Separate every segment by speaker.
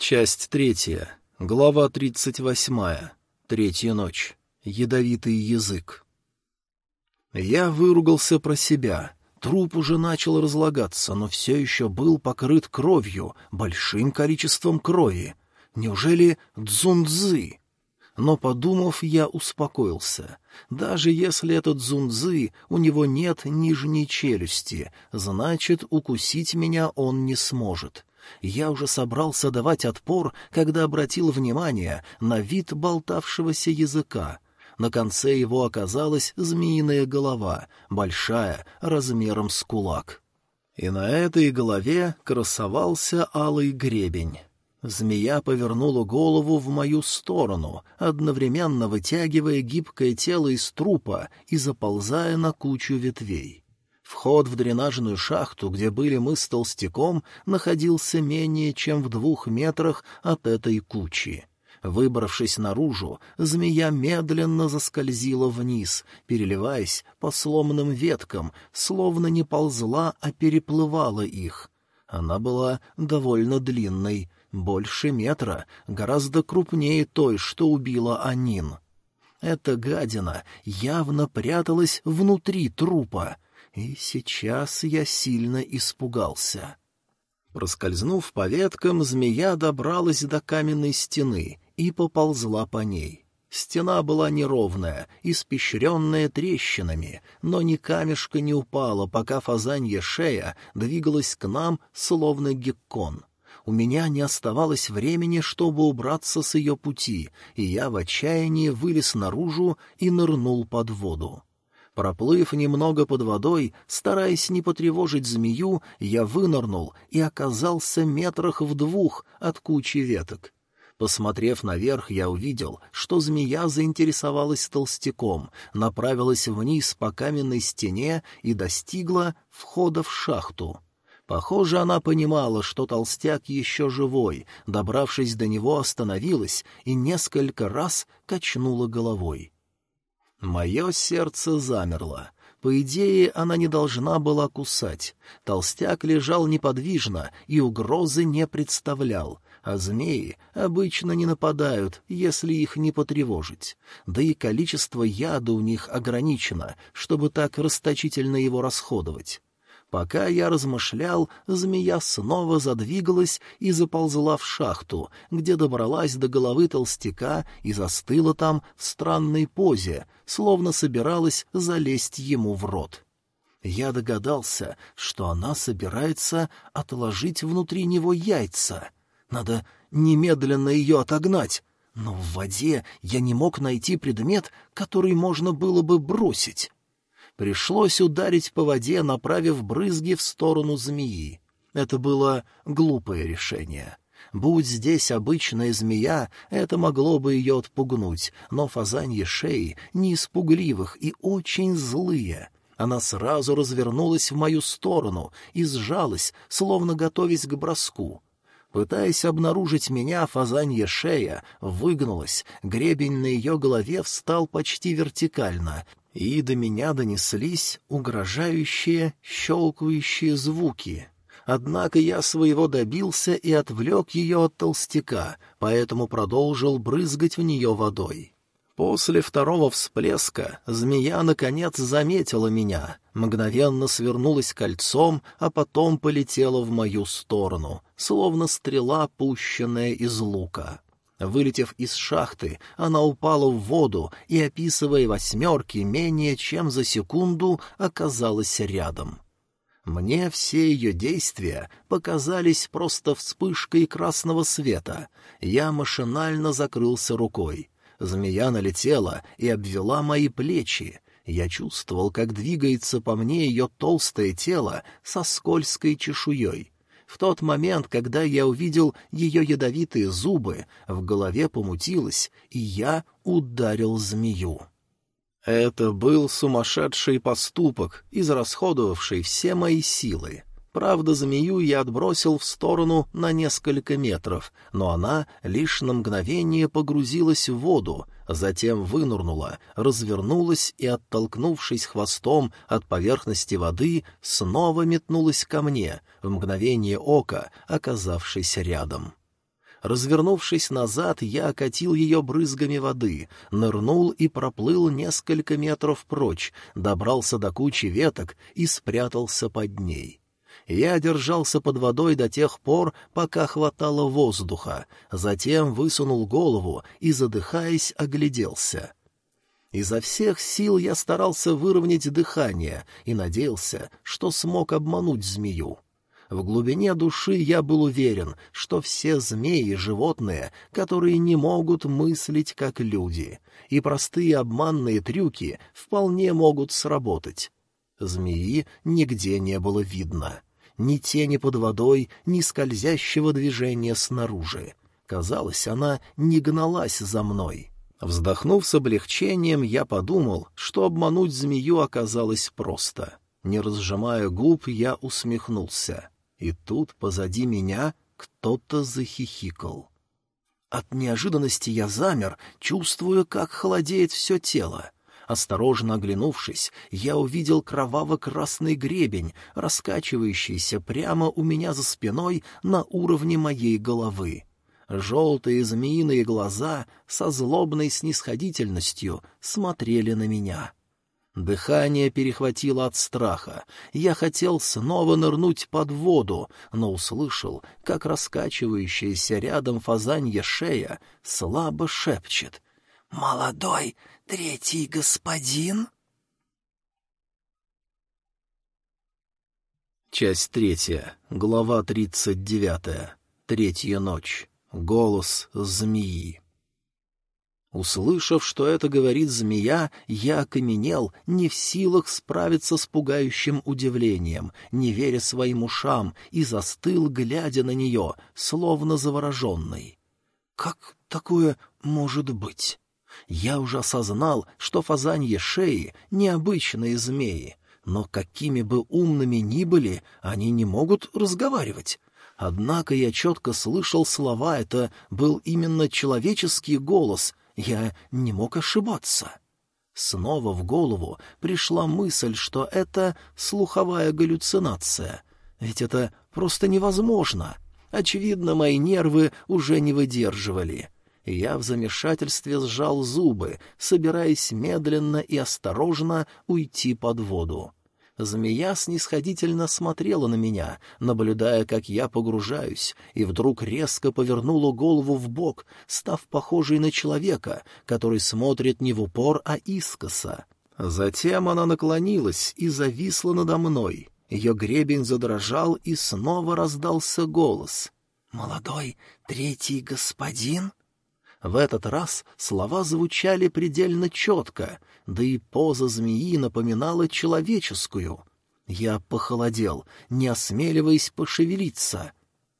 Speaker 1: Часть третья. Глава тридцать восьмая. Третья ночь. Ядовитый язык. Я выругался про себя. Труп уже начал разлагаться, но все еще был покрыт кровью, большим количеством крови. Неужели дзунцзы? Но, подумав, я успокоился. Даже если этот дзунцзы, у него нет нижней челюсти, значит, укусить меня он не сможет. Я уже собрался давать отпор, когда обратил внимание на вид болтавшегося языка. На конце его оказалась змеиная голова, большая, размером с кулак. И на этой голове красовался алый гребень. Змея повернула голову в мою сторону, одновременно вытягивая гибкое тело из трупа и заползая на кучу ветвей. Вход в дренажную шахту, где были мы с толстяком, находился менее чем в двух метрах от этой кучи. Выбравшись наружу, змея медленно заскользила вниз, переливаясь по сломанным веткам, словно не ползла, а переплывала их. Она была довольно длинной, больше метра, гораздо крупнее той, что убила Анин. Эта гадина явно пряталась внутри трупа — и сейчас я сильно испугался. Проскользнув по веткам, змея добралась до каменной стены и поползла по ней. Стена была неровная, испещренная трещинами, но ни камешка не упала, пока фазанья шея двигалась к нам, словно геккон. У меня не оставалось времени, чтобы убраться с ее пути, и я в отчаянии вылез наружу и нырнул под воду. Проплыв немного под водой, стараясь не потревожить змею, я вынырнул и оказался метрах в двух от кучи веток. Посмотрев наверх, я увидел, что змея заинтересовалась толстяком, направилась вниз по каменной стене и достигла входа в шахту. Похоже, она понимала, что толстяк еще живой, добравшись до него, остановилась и несколько раз качнула головой. Мое сердце замерло. По идее, она не должна была кусать. Толстяк лежал неподвижно и угрозы не представлял, а змеи обычно не нападают, если их не потревожить. Да и количество яда у них ограничено, чтобы так расточительно его расходовать. Пока я размышлял, змея снова задвигалась и заползла в шахту, где добралась до головы толстяка и застыла там в странной позе, словно собиралась залезть ему в рот. Я догадался, что она собирается отложить внутри него яйца. Надо немедленно ее отогнать. Но в воде я не мог найти предмет, который можно было бы бросить. Пришлось ударить по воде, направив брызги в сторону змеи. Это было глупое решение. Будь здесь обычная змея, это могло бы ее отпугнуть, но фазаньи шеи не испугливых и очень злые. Она сразу развернулась в мою сторону и сжалась, словно готовясь к броску. Пытаясь обнаружить меня, фазанья шея выгнулась, гребень на ее голове встал почти вертикально, и до меня донеслись угрожающие, щелкающие звуки. Однако я своего добился и отвлек ее от толстяка, поэтому продолжил брызгать в нее водой. После второго всплеска змея, наконец, заметила меня, мгновенно свернулась кольцом, а потом полетела в мою сторону, словно стрела, пущенная из лука. Вылетев из шахты, она упала в воду и, описывая восьмерки, менее чем за секунду оказалась рядом. Мне все ее действия показались просто вспышкой красного света. Я машинально закрылся рукой. Змея налетела и обвела мои плечи. Я чувствовал, как двигается по мне ее толстое тело со скользкой чешуей. В тот момент, когда я увидел ее ядовитые зубы, в голове помутилось, и я ударил змею. Это был сумасшедший поступок, израсходовавший все мои силы. Правда, змею я отбросил в сторону на несколько метров, но она лишь на мгновение погрузилась в воду, затем вынурнула, развернулась и, оттолкнувшись хвостом от поверхности воды, снова метнулась ко мне, в мгновение ока оказавшись рядом. Развернувшись назад, я окатил ее брызгами воды, нырнул и проплыл несколько метров прочь, добрался до кучи веток и спрятался под ней. Я держался под водой до тех пор, пока хватало воздуха, затем высунул голову и, задыхаясь, огляделся. Изо всех сил я старался выровнять дыхание и надеялся, что смог обмануть змею. В глубине души я был уверен, что все змеи — животные, которые не могут мыслить как люди, и простые обманные трюки вполне могут сработать. Змеи нигде не было видно. Ни тени под водой, ни скользящего движения снаружи. Казалось, она не гналась за мной. Вздохнув с облегчением, я подумал, что обмануть змею оказалось просто. Не разжимая губ, я усмехнулся. И тут позади меня кто-то захихикал. От неожиданности я замер, чувствуя, как холодеет все тело. Осторожно оглянувшись, я увидел кроваво-красный гребень, раскачивающийся прямо у меня за спиной на уровне моей головы. Желтые змеиные глаза со злобной снисходительностью смотрели на меня. Дыхание перехватило от страха. Я хотел снова нырнуть под воду, но услышал, как раскачивающаяся рядом фазанья шея слабо шепчет. «Молодой третий господин?» Часть третья, глава тридцать девятая. Третья ночь. Голос змеи. Услышав, что это говорит змея, я окаменел, не в силах справиться с пугающим удивлением, не веря своим ушам, и застыл, глядя на нее, словно завороженный. Как такое может быть? Я уже осознал, что фазаньи шеи — необычные змеи, но какими бы умными ни были, они не могут разговаривать. Однако я четко слышал слова, это был именно человеческий голос, я не мог ошибаться. Снова в голову пришла мысль, что это слуховая галлюцинация. Ведь это просто невозможно. Очевидно, мои нервы уже не выдерживали. Я в замешательстве сжал зубы, собираясь медленно и осторожно уйти под воду. Змея снисходительно смотрела на меня, наблюдая, как я погружаюсь, и вдруг резко повернула голову в бок, став похожей на человека, который смотрит не в упор, а искоса. Затем она наклонилась и зависла надо мной. Ее гребень задрожал, и снова раздался голос. «Молодой третий господин?» В этот раз слова звучали предельно четко, да и поза змеи напоминала человеческую. Я похолодел, не осмеливаясь пошевелиться.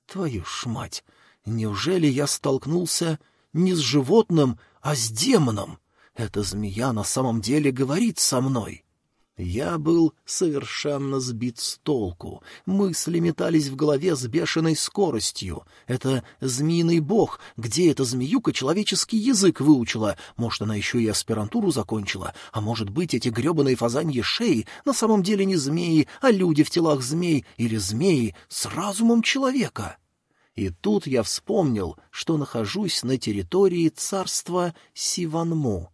Speaker 1: Твою ж мать! Неужели я столкнулся не с животным, а с демоном? Эта змея на самом деле говорит со мной. Я был совершенно сбит с толку. Мысли метались в голове с бешеной скоростью. Это змеиный бог. Где эта змеюка человеческий язык выучила? Может, она еще и аспирантуру закончила? А может быть, эти гребаные фазаньи шеи на самом деле не змеи, а люди в телах змей или змеи с разумом человека? И тут я вспомнил, что нахожусь на территории царства Сиванму.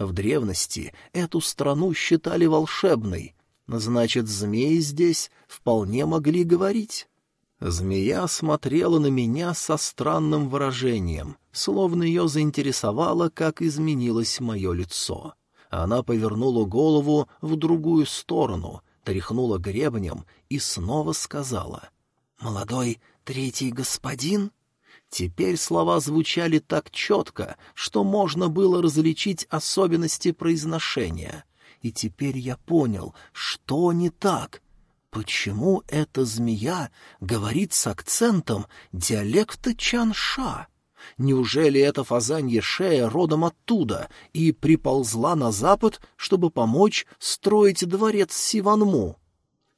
Speaker 1: В древности эту страну считали волшебной. Значит, змеи здесь вполне могли говорить. Змея смотрела на меня со странным выражением, словно ее заинтересовало, как изменилось мое лицо. Она повернула голову в другую сторону, тряхнула гребнем и снова сказала. «Молодой третий господин?» Теперь слова звучали так четко, что можно было различить особенности произношения. И теперь я понял, что не так. Почему эта змея говорит с акцентом диалекта Чанша? Неужели эта фазанья шея родом оттуда и приползла на запад, чтобы помочь строить дворец Сиванму?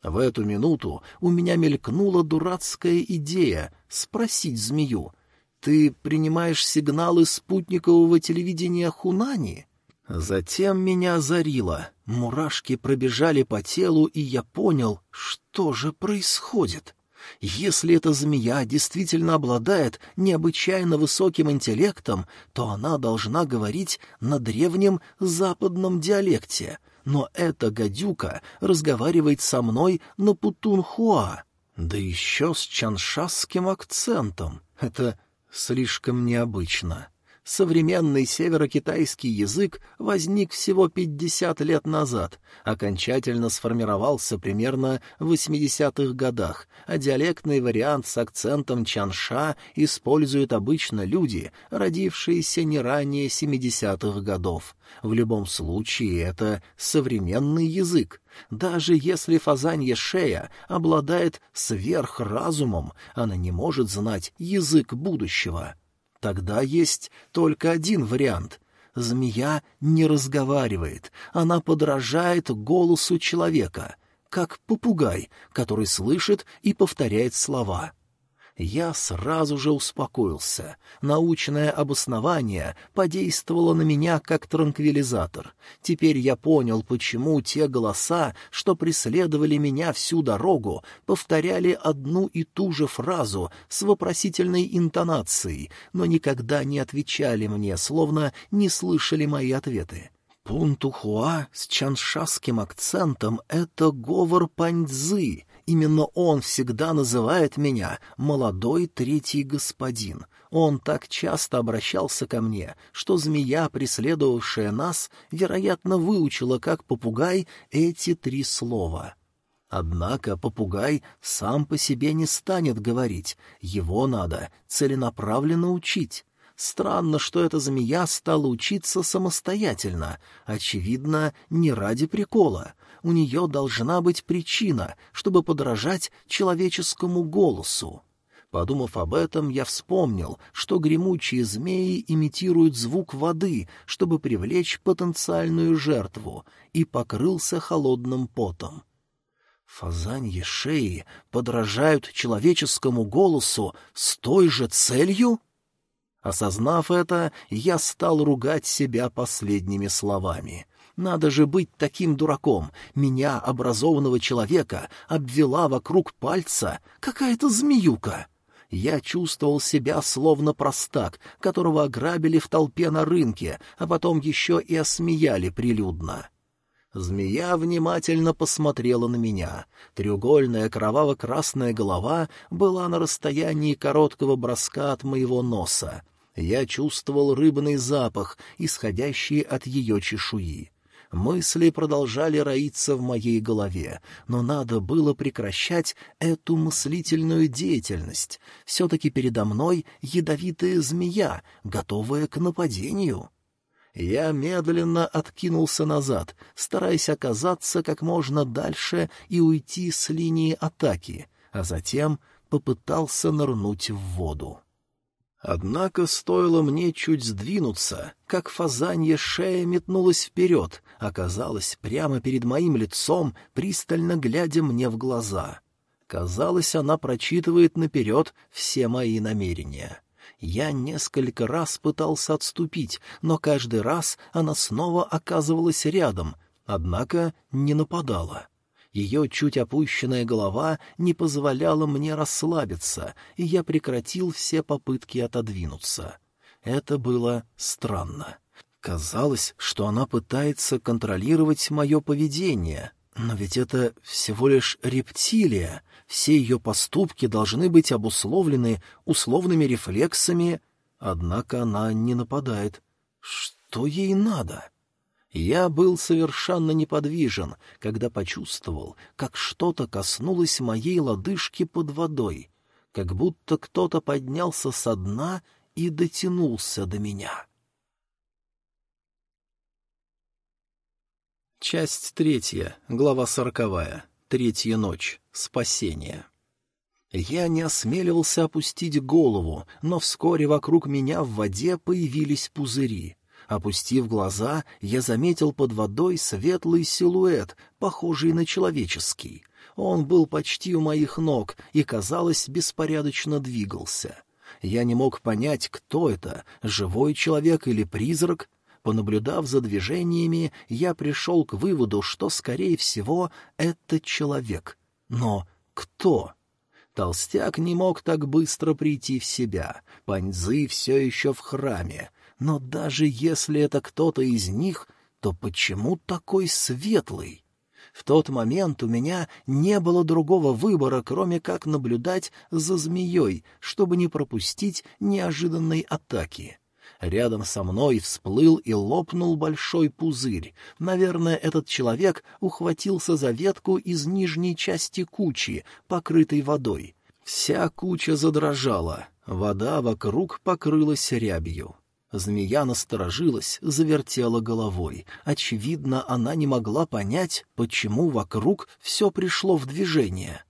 Speaker 1: В эту минуту у меня мелькнула дурацкая идея спросить змею, ты принимаешь сигналы спутникового телевидения Хунани? Затем меня озарило. Мурашки пробежали по телу, и я понял, что же происходит. Если эта змея действительно обладает необычайно высоким интеллектом, то она должна говорить на древнем западном диалекте, но эта гадюка разговаривает со мной на путунхуа, да еще с чаншасским акцентом. Это слишком необычно. Современный северокитайский язык возник всего 50 лет назад, окончательно сформировался примерно в 80-х годах, а диалектный вариант с акцентом чанша используют обычно люди, родившиеся не ранее 70-х годов. В любом случае это современный язык. Даже если фазанья шея обладает сверхразумом, она не может знать язык будущего. Тогда есть только один вариант. Змея не разговаривает, она подражает голосу человека, как попугай, который слышит и повторяет слова. Я сразу же успокоился. Научное обоснование подействовало на меня как транквилизатор. Теперь я понял, почему те голоса, что преследовали меня всю дорогу, повторяли одну и ту же фразу с вопросительной интонацией, но никогда не отвечали мне, словно не слышали мои ответы. Пунтухуа с чаншасским акцентом — это говор паньцзы, Именно он всегда называет меня «молодой третий господин». Он так часто обращался ко мне, что змея, преследовавшая нас, вероятно, выучила, как попугай, эти три слова. Однако попугай сам по себе не станет говорить, его надо целенаправленно учить. Странно, что эта змея стала учиться самостоятельно, очевидно, не ради прикола у нее должна быть причина, чтобы подражать человеческому голосу. Подумав об этом, я вспомнил, что гремучие змеи имитируют звук воды, чтобы привлечь потенциальную жертву, и покрылся холодным потом. Фазаньи шеи подражают человеческому голосу с той же целью? Осознав это, я стал ругать себя последними словами. Надо же быть таким дураком. Меня, образованного человека, обвела вокруг пальца какая-то змеюка. Я чувствовал себя словно простак, которого ограбили в толпе на рынке, а потом еще и осмеяли прилюдно. Змея внимательно посмотрела на меня. Треугольная кроваво-красная голова была на расстоянии короткого броска от моего носа. Я чувствовал рыбный запах, исходящий от ее чешуи. Мысли продолжали роиться в моей голове, но надо было прекращать эту мыслительную деятельность. Все-таки передо мной ядовитая змея, готовая к нападению. Я медленно откинулся назад, стараясь оказаться как можно дальше и уйти с линии атаки, а затем попытался нырнуть в воду. Однако стоило мне чуть сдвинуться, как фазанья шея метнулась вперед, оказалась прямо перед моим лицом, пристально глядя мне в глаза. Казалось, она прочитывает наперед все мои намерения. Я несколько раз пытался отступить, но каждый раз она снова оказывалась рядом, однако не нападала. Ее чуть опущенная голова не позволяла мне расслабиться, и я прекратил все попытки отодвинуться. Это было странно. Казалось, что она пытается контролировать мое поведение, но ведь это всего лишь рептилия. Все ее поступки должны быть обусловлены условными рефлексами, однако она не нападает. Что ей надо? Я был совершенно неподвижен, когда почувствовал, как что-то коснулось моей лодыжки под водой, как будто кто-то поднялся со дна и дотянулся до меня. Часть третья, глава сороковая, третья ночь, спасение. Я не осмеливался опустить голову, но вскоре вокруг меня в воде появились пузыри — Опустив глаза, я заметил под водой светлый силуэт, похожий на человеческий. Он был почти у моих ног и, казалось, беспорядочно двигался. Я не мог понять, кто это, живой человек или призрак. Понаблюдав за движениями, я пришел к выводу, что, скорее всего, это человек. Но кто? Толстяк не мог так быстро прийти в себя. Паньзы все еще в храме. Но даже если это кто-то из них, то почему такой светлый? В тот момент у меня не было другого выбора, кроме как наблюдать за змеей, чтобы не пропустить неожиданной атаки. Рядом со мной всплыл и лопнул большой пузырь. Наверное, этот человек ухватился за ветку из нижней части кучи, покрытой водой. Вся куча задрожала, вода вокруг покрылась рябью. Змея насторожилась, завертела головой. Очевидно, она не могла понять, почему вокруг все пришло в движение.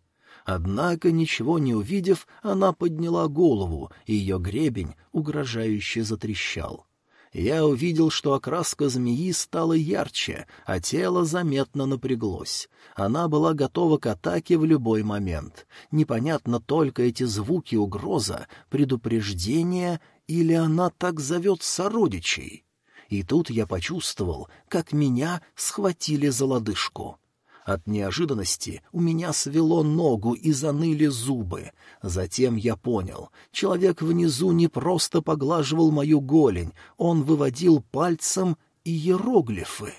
Speaker 1: Однако, ничего не увидев, она подняла голову, и ее гребень угрожающе затрещал. Я увидел, что окраска змеи стала ярче, а тело заметно напряглось. Она была готова к атаке в любой момент. Непонятно только эти звуки угроза, предупреждение или она так зовет сородичей. И тут я почувствовал, как меня схватили за лодыжку. От неожиданности у меня свело ногу и заныли зубы. Затем я понял, человек внизу не просто поглаживал мою голень, он выводил пальцем иероглифы.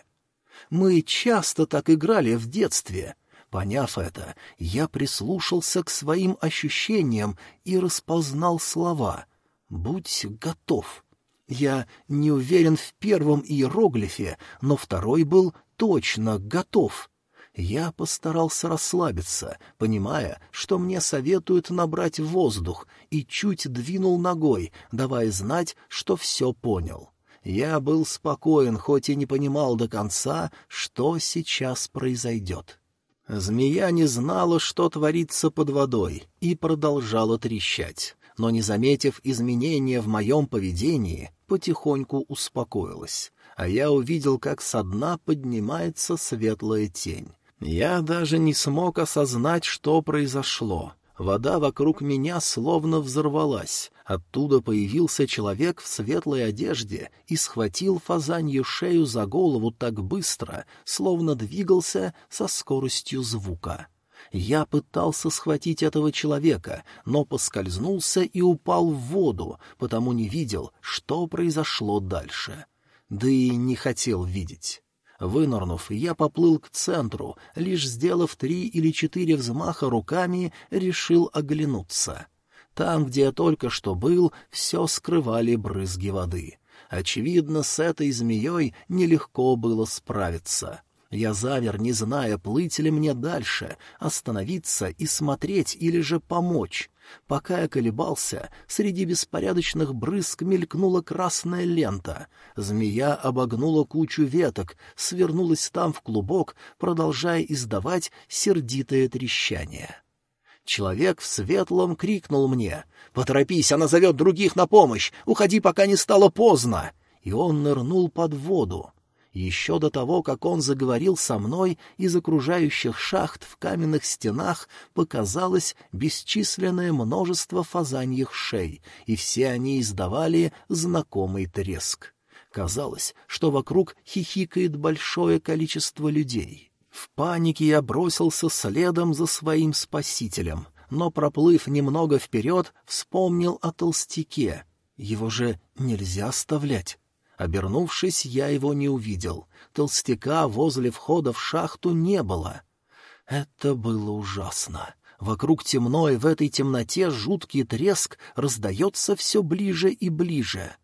Speaker 1: Мы часто так играли в детстве. Поняв это, я прислушался к своим ощущениям и распознал слова «Будь готов». Я не уверен в первом иероглифе, но второй был точно готов — я постарался расслабиться, понимая, что мне советуют набрать воздух, и чуть двинул ногой, давая знать, что все понял. Я был спокоен, хоть и не понимал до конца, что сейчас произойдет. Змея не знала, что творится под водой, и продолжала трещать, но, не заметив изменения в моем поведении, потихоньку успокоилась а я увидел, как со дна поднимается светлая тень. Я даже не смог осознать, что произошло. Вода вокруг меня словно взорвалась. Оттуда появился человек в светлой одежде и схватил фазанью шею за голову так быстро, словно двигался со скоростью звука. Я пытался схватить этого человека, но поскользнулся и упал в воду, потому не видел, что произошло дальше. Да и не хотел видеть. Вынырнув, я поплыл к центру, лишь сделав три или четыре взмаха руками, решил оглянуться. Там, где я только что был, все скрывали брызги воды. Очевидно, с этой змеей нелегко было справиться. Я замер, не зная, плыть ли мне дальше, остановиться и смотреть или же помочь. Пока я колебался, среди беспорядочных брызг мелькнула красная лента. Змея обогнула кучу веток, свернулась там в клубок, продолжая издавать сердитое трещание. Человек в светлом крикнул мне «Поторопись, она зовет других на помощь! Уходи, пока не стало поздно!» И он нырнул под воду. Еще до того, как он заговорил со мной, из окружающих шахт в каменных стенах показалось бесчисленное множество фазаньих шей, и все они издавали знакомый треск. Казалось, что вокруг хихикает большое количество людей. В панике я бросился следом за своим спасителем, но, проплыв немного вперед, вспомнил о толстяке. Его же нельзя оставлять. Обернувшись, я его не увидел. Толстяка возле входа в шахту не было. Это было ужасно. Вокруг темно, и в этой темноте жуткий треск раздается все ближе и ближе.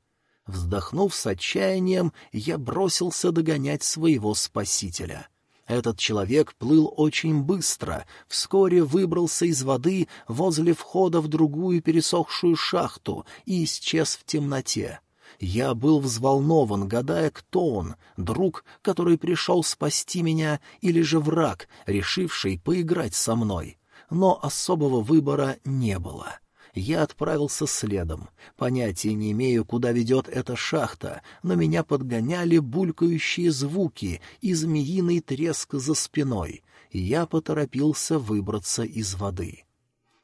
Speaker 1: Вздохнув с отчаянием, я бросился догонять своего спасителя. Этот человек плыл очень быстро, вскоре выбрался из воды возле входа в другую пересохшую шахту и исчез в темноте. Я был взволнован, гадая, кто он, друг, который пришел спасти меня, или же враг, решивший поиграть со мной. Но особого выбора не было. Я отправился следом. Понятия не имею, куда ведет эта шахта, но меня подгоняли булькающие звуки и змеиный треск за спиной. Я поторопился выбраться из воды.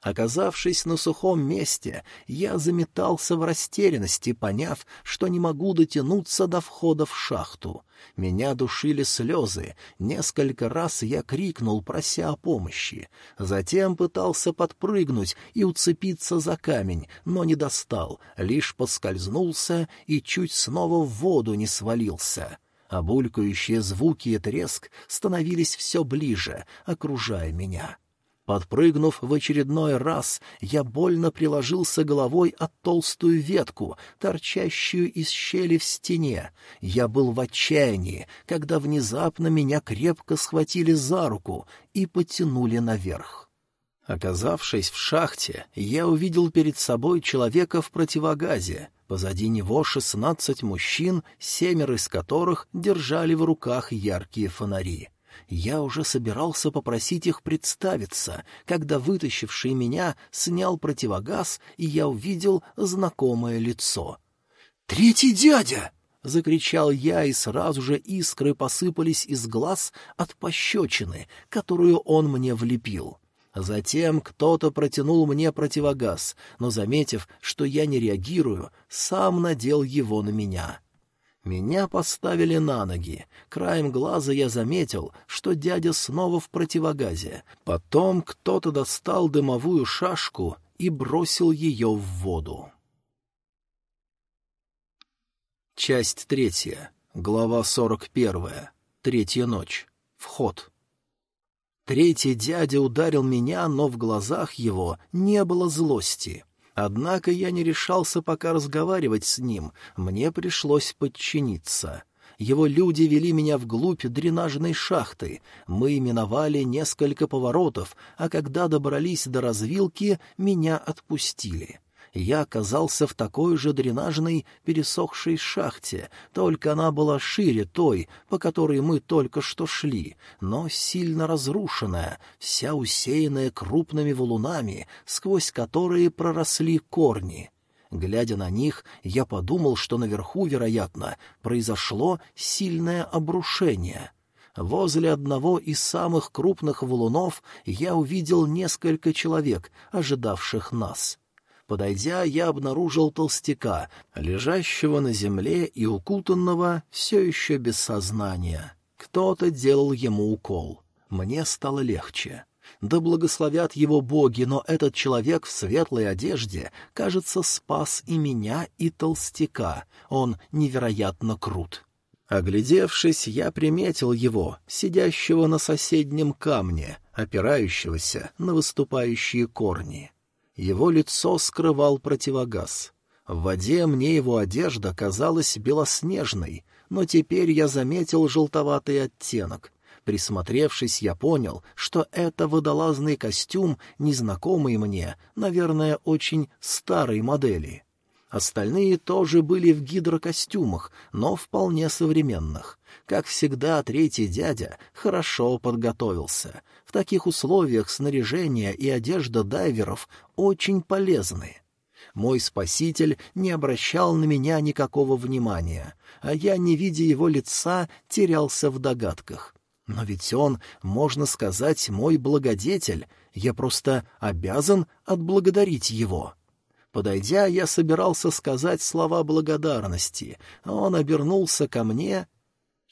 Speaker 1: Оказавшись на сухом месте, я заметался в растерянности, поняв, что не могу дотянуться до входа в шахту. Меня душили слезы, несколько раз я крикнул, прося о помощи. Затем пытался подпрыгнуть и уцепиться за камень, но не достал, лишь поскользнулся и чуть снова в воду не свалился. А булькающие звуки и треск становились все ближе, окружая меня. Подпрыгнув в очередной раз, я больно приложился головой от толстую ветку, торчащую из щели в стене. Я был в отчаянии, когда внезапно меня крепко схватили за руку и потянули наверх. Оказавшись в шахте, я увидел перед собой человека в противогазе. Позади него шестнадцать мужчин, семеро из которых держали в руках яркие фонари. Я уже собирался попросить их представиться, когда вытащивший меня снял противогаз, и я увидел знакомое лицо. «Третий дядя!» — закричал я, и сразу же искры посыпались из глаз от пощечины, которую он мне влепил. Затем кто-то протянул мне противогаз, но, заметив, что я не реагирую, сам надел его на меня. Меня поставили на ноги. Краем глаза я заметил, что дядя снова в противогазе. Потом кто-то достал дымовую шашку и бросил ее в воду. Часть третья. Глава сорок первая. Третья ночь. Вход. Третий дядя ударил меня, но в глазах его не было злости. Однако я не решался пока разговаривать с ним, мне пришлось подчиниться. Его люди вели меня вглубь дренажной шахты. Мы миновали несколько поворотов, а когда добрались до развилки, меня отпустили я оказался в такой же дренажной пересохшей шахте, только она была шире той, по которой мы только что шли, но сильно разрушенная, вся усеянная крупными валунами, сквозь которые проросли корни. Глядя на них, я подумал, что наверху, вероятно, произошло сильное обрушение — Возле одного из самых крупных валунов я увидел несколько человек, ожидавших нас. Подойдя, я обнаружил толстяка, лежащего на земле и укутанного все еще без сознания. Кто-то делал ему укол. Мне стало легче. Да благословят его боги, но этот человек в светлой одежде, кажется, спас и меня, и толстяка. Он невероятно крут. Оглядевшись, я приметил его, сидящего на соседнем камне, опирающегося на выступающие корни. Его лицо скрывал противогаз. В воде мне его одежда казалась белоснежной, но теперь я заметил желтоватый оттенок. Присмотревшись, я понял, что это водолазный костюм, незнакомый мне, наверное, очень старой модели. Остальные тоже были в гидрокостюмах, но вполне современных. Как всегда, третий дядя хорошо подготовился. В таких условиях снаряжение и одежда дайверов очень полезны. Мой спаситель не обращал на меня никакого внимания, а я, не видя его лица, терялся в догадках. Но ведь он, можно сказать, мой благодетель, я просто обязан отблагодарить его. Подойдя, я собирался сказать слова благодарности, а он обернулся ко мне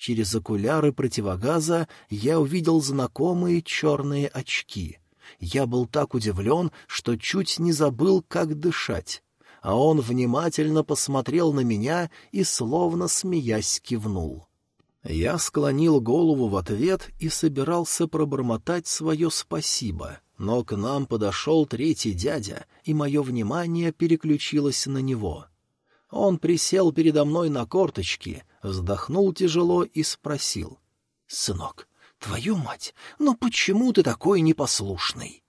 Speaker 1: Через окуляры противогаза я увидел знакомые черные очки. Я был так удивлен, что чуть не забыл, как дышать. А он внимательно посмотрел на меня и, словно смеясь, кивнул. Я склонил голову в ответ и собирался пробормотать свое спасибо, но к нам подошел третий дядя, и мое внимание переключилось на него. Он присел передо мной на корточки, вздохнул тяжело и спросил. — Сынок, твою мать, но почему ты такой непослушный?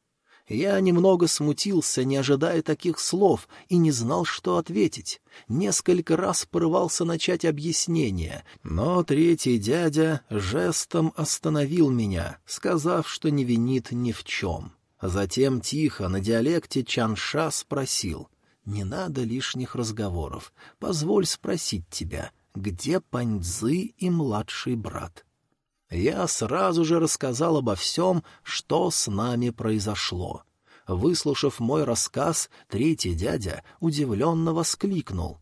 Speaker 1: Я немного смутился, не ожидая таких слов, и не знал, что ответить. Несколько раз порывался начать объяснение, но третий дядя жестом остановил меня, сказав, что не винит ни в чем. Затем тихо на диалекте Чанша спросил, не надо лишних разговоров. Позволь спросить тебя, где Паньцзы и младший брат?» Я сразу же рассказал обо всем, что с нами произошло. Выслушав мой рассказ, третий дядя удивленно воскликнул.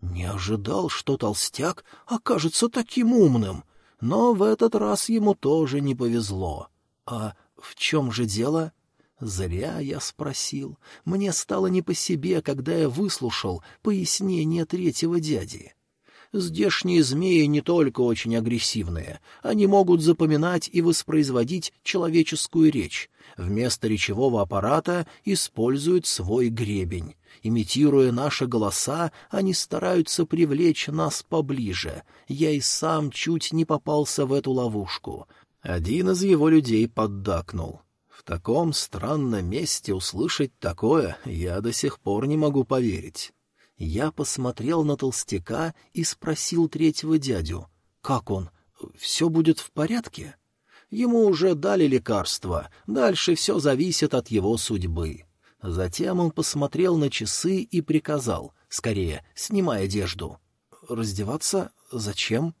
Speaker 1: «Не ожидал, что толстяк окажется таким умным, но в этот раз ему тоже не повезло. А в чем же дело?» Зря я спросил. Мне стало не по себе, когда я выслушал пояснение третьего дяди. Здешние змеи не только очень агрессивные, они могут запоминать и воспроизводить человеческую речь. Вместо речевого аппарата используют свой гребень. Имитируя наши голоса, они стараются привлечь нас поближе. Я и сам чуть не попался в эту ловушку. Один из его людей поддакнул. В таком странном месте услышать такое я до сих пор не могу поверить. Я посмотрел на толстяка и спросил третьего дядю, как он, все будет в порядке? Ему уже дали лекарство, дальше все зависит от его судьбы. Затем он посмотрел на часы и приказал, скорее, снимай одежду. Раздеваться? Зачем?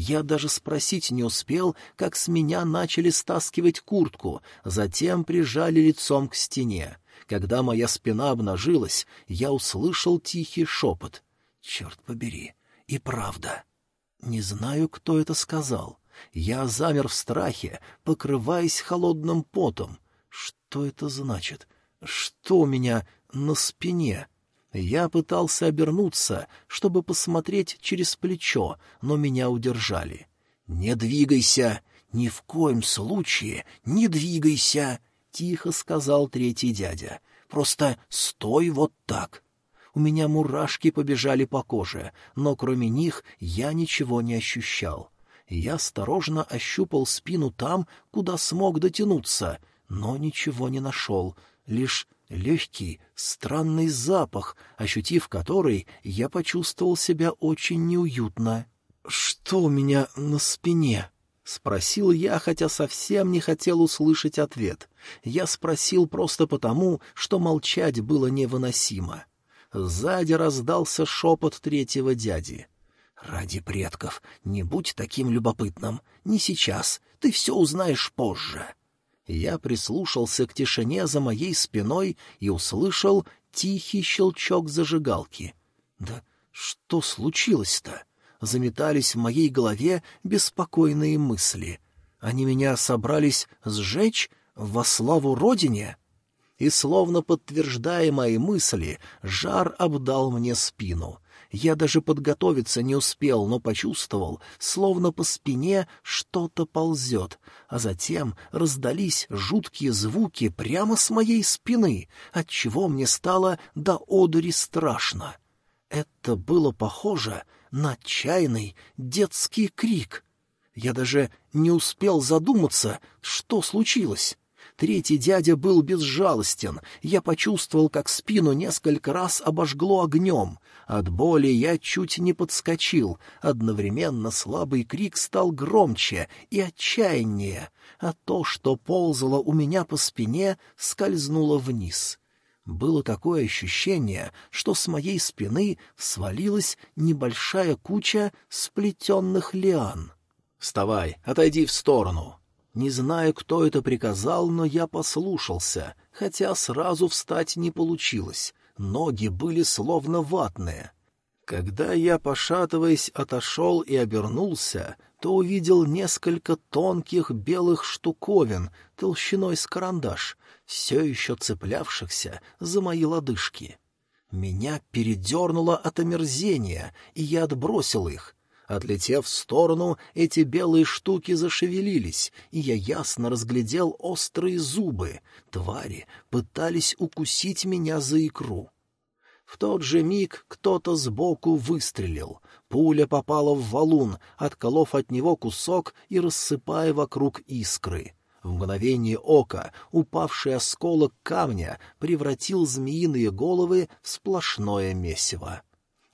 Speaker 1: Я даже спросить не успел, как с меня начали стаскивать куртку, затем прижали лицом к стене. Когда моя спина обнажилась, я услышал тихий шепот. «Черт побери! И правда!» Не знаю, кто это сказал. Я замер в страхе, покрываясь холодным потом. Что это значит? Что у меня на спине?» Я пытался обернуться, чтобы посмотреть через плечо, но меня удержали. «Не двигайся! Ни в коем случае не двигайся!» — тихо сказал третий дядя. «Просто стой вот так!» У меня мурашки побежали по коже, но кроме них я ничего не ощущал. Я осторожно ощупал спину там, куда смог дотянуться, но ничего не нашел, лишь легкий, странный запах, ощутив который, я почувствовал себя очень неуютно. «Что у меня на спине?» — спросил я, хотя совсем не хотел услышать ответ. Я спросил просто потому, что молчать было невыносимо. Сзади раздался шепот третьего дяди. «Ради предков, не будь таким любопытным. Не сейчас, ты все узнаешь позже». Я прислушался к тишине за моей спиной и услышал тихий щелчок зажигалки. Да что случилось-то? Заметались в моей голове беспокойные мысли. Они меня собрались сжечь во славу Родине? И, словно подтверждая мои мысли, жар обдал мне спину — я даже подготовиться не успел, но почувствовал, словно по спине что-то ползет, а затем раздались жуткие звуки прямо с моей спины, отчего мне стало до одури страшно. Это было похоже на отчаянный детский крик. Я даже не успел задуматься, что случилось. Третий дядя был безжалостен. Я почувствовал, как спину несколько раз обожгло огнем. От боли я чуть не подскочил. Одновременно слабый крик стал громче и отчаяннее, а то, что ползало у меня по спине, скользнуло вниз. Было такое ощущение, что с моей спины свалилась небольшая куча сплетенных лиан. «Вставай, отойди в сторону!» Не знаю, кто это приказал, но я послушался, хотя сразу встать не получилось. Ноги были словно ватные. Когда я, пошатываясь, отошел и обернулся, то увидел несколько тонких белых штуковин толщиной с карандаш, все еще цеплявшихся за мои лодыжки. Меня передернуло от омерзения, и я отбросил их, Отлетев в сторону, эти белые штуки зашевелились, и я ясно разглядел острые зубы. Твари пытались укусить меня за икру. В тот же миг кто-то сбоку выстрелил. Пуля попала в валун, отколов от него кусок и рассыпая вокруг искры. В мгновение ока упавший осколок камня превратил змеиные головы в сплошное месиво.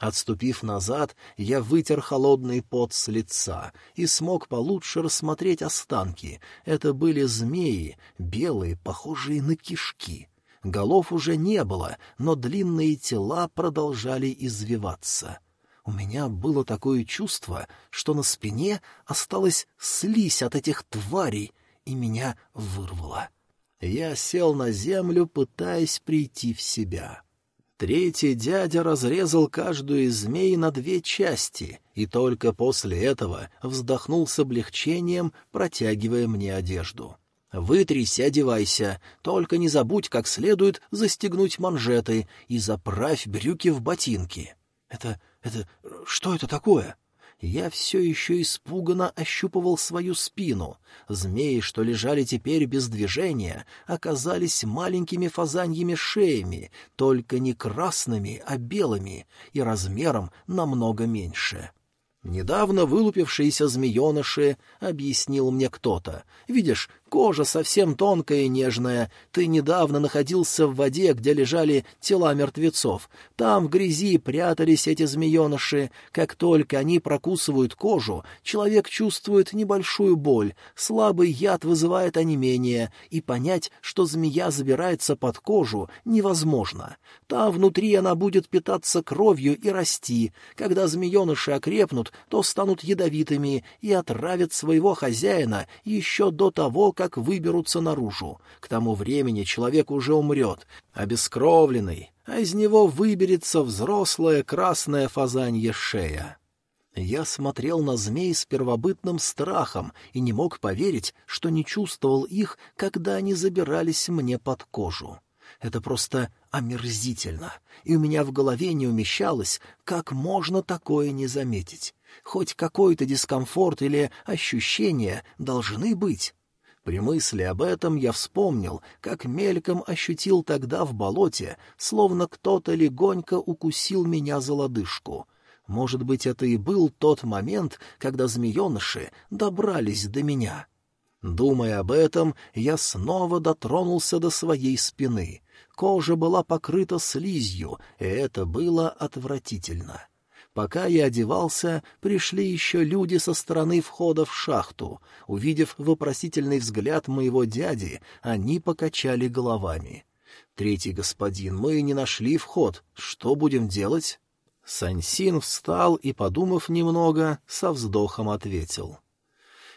Speaker 1: Отступив назад, я вытер холодный пот с лица и смог получше рассмотреть останки. Это были змеи, белые, похожие на кишки. Голов уже не было, но длинные тела продолжали извиваться. У меня было такое чувство, что на спине осталась слизь от этих тварей, и меня вырвало. Я сел на землю, пытаясь прийти в себя. Третий дядя разрезал каждую из змей на две части, и только после этого вздохнул с облегчением, протягивая мне одежду. «Вытрись, одевайся, только не забудь как следует застегнуть манжеты и заправь брюки в ботинки». «Это... это... что это такое?» Я все еще испуганно ощупывал свою спину. Змеи, что лежали теперь без движения, оказались маленькими фазаньими шеями, только не красными, а белыми, и размером намного меньше. «Недавно вылупившиеся змееныши», — объяснил мне кто-то. «Видишь, кожа совсем тонкая и нежная. Ты недавно находился в воде, где лежали тела мертвецов. Там в грязи прятались эти змееныши. Как только они прокусывают кожу, человек чувствует небольшую боль, слабый яд вызывает онемение, и понять, что змея забирается под кожу, невозможно. Там внутри она будет питаться кровью и расти. Когда змееныши окрепнут, то станут ядовитыми и отравят своего хозяина еще до того, как как выберутся наружу. К тому времени человек уже умрет, обескровленный, а из него выберется взрослая красная фазанья шея. Я смотрел на змей с первобытным страхом и не мог поверить, что не чувствовал их, когда они забирались мне под кожу. Это просто омерзительно, и у меня в голове не умещалось, как можно такое не заметить. Хоть какой-то дискомфорт или ощущение должны быть. При мысли об этом я вспомнил, как мельком ощутил тогда в болоте, словно кто-то легонько укусил меня за лодыжку. Может быть, это и был тот момент, когда змееныши добрались до меня. Думая об этом, я снова дотронулся до своей спины. Кожа была покрыта слизью, и это было отвратительно. — Пока я одевался, пришли еще люди со стороны входа в шахту. Увидев вопросительный взгляд моего дяди, они покачали головами. «Третий господин, мы не нашли вход. Что будем делать?» Сансин встал и, подумав немного, со вздохом ответил.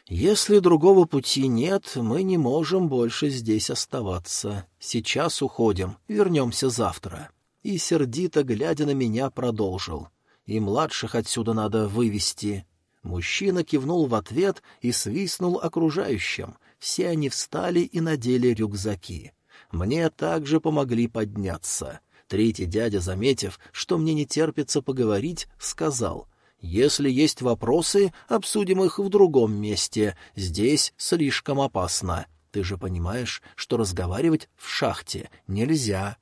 Speaker 1: «Если другого пути нет, мы не можем больше здесь оставаться. Сейчас уходим, вернемся завтра». И, сердито глядя на меня, продолжил и младших отсюда надо вывести. Мужчина кивнул в ответ и свистнул окружающим. Все они встали и надели рюкзаки. Мне также помогли подняться. Третий дядя, заметив, что мне не терпится поговорить, сказал, «Если есть вопросы, обсудим их в другом месте. Здесь слишком опасно. Ты же понимаешь, что разговаривать в шахте нельзя».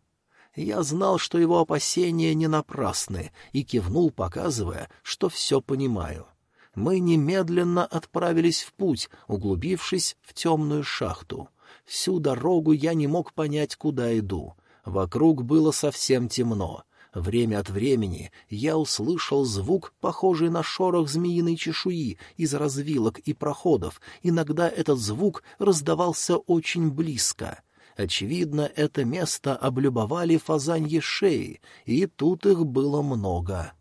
Speaker 1: Я знал, что его опасения не напрасны, и кивнул, показывая, что все понимаю. Мы немедленно отправились в путь, углубившись в темную шахту. Всю дорогу я не мог понять, куда иду. Вокруг было совсем темно. Время от времени я услышал звук, похожий на шорох змеиной чешуи из развилок и проходов. Иногда этот звук раздавался очень близко. Очевидно, это место облюбовали фазаньи шеи, и тут их было много.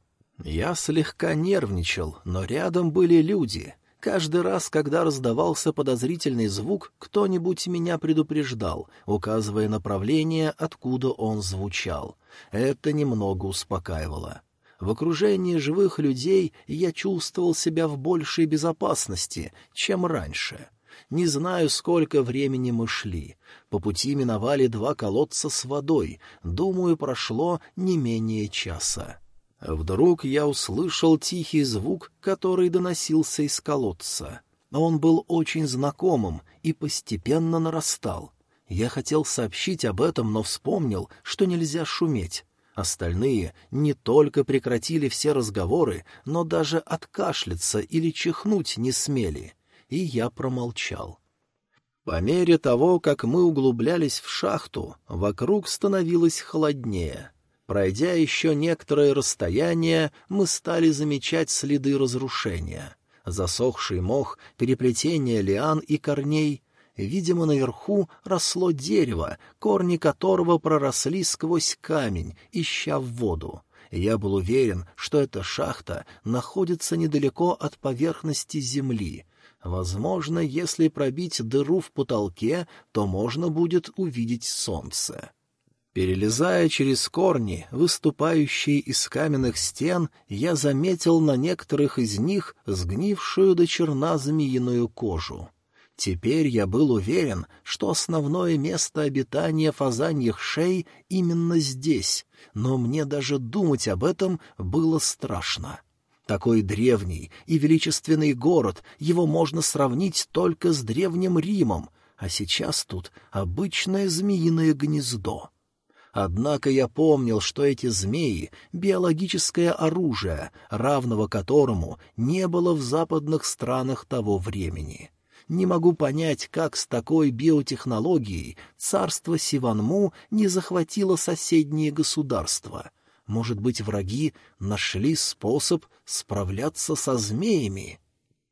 Speaker 1: Я слегка нервничал, но рядом были люди. Каждый раз, когда раздавался подозрительный звук, кто-нибудь меня предупреждал, указывая направление, откуда он звучал. Это немного успокаивало. В окружении живых людей я чувствовал себя в большей безопасности, чем раньше. Не знаю, сколько времени мы шли. По пути миновали два колодца с водой. Думаю, прошло не менее часа. Вдруг я услышал тихий звук, который доносился из колодца. Он был очень знакомым и постепенно нарастал. Я хотел сообщить об этом, но вспомнил, что нельзя шуметь. Остальные не только прекратили все разговоры, но даже откашляться или чихнуть не смели и я промолчал. По мере того, как мы углублялись в шахту, вокруг становилось холоднее. Пройдя еще некоторое расстояние, мы стали замечать следы разрушения. Засохший мох, переплетение лиан и корней. Видимо, наверху росло дерево, корни которого проросли сквозь камень, ища в воду. Я был уверен, что эта шахта находится недалеко от поверхности земли, Возможно, если пробить дыру в потолке, то можно будет увидеть солнце. Перелезая через корни, выступающие из каменных стен, я заметил на некоторых из них сгнившую до черна змеиную кожу. Теперь я был уверен, что основное место обитания фазаньих шей именно здесь, но мне даже думать об этом было страшно. Такой древний и величественный город, его можно сравнить только с древним Римом, а сейчас тут обычное змеиное гнездо. Однако я помнил, что эти змеи — биологическое оружие, равного которому не было в западных странах того времени. Не могу понять, как с такой биотехнологией царство Сиванму не захватило соседние государства — может быть, враги нашли способ справляться со змеями?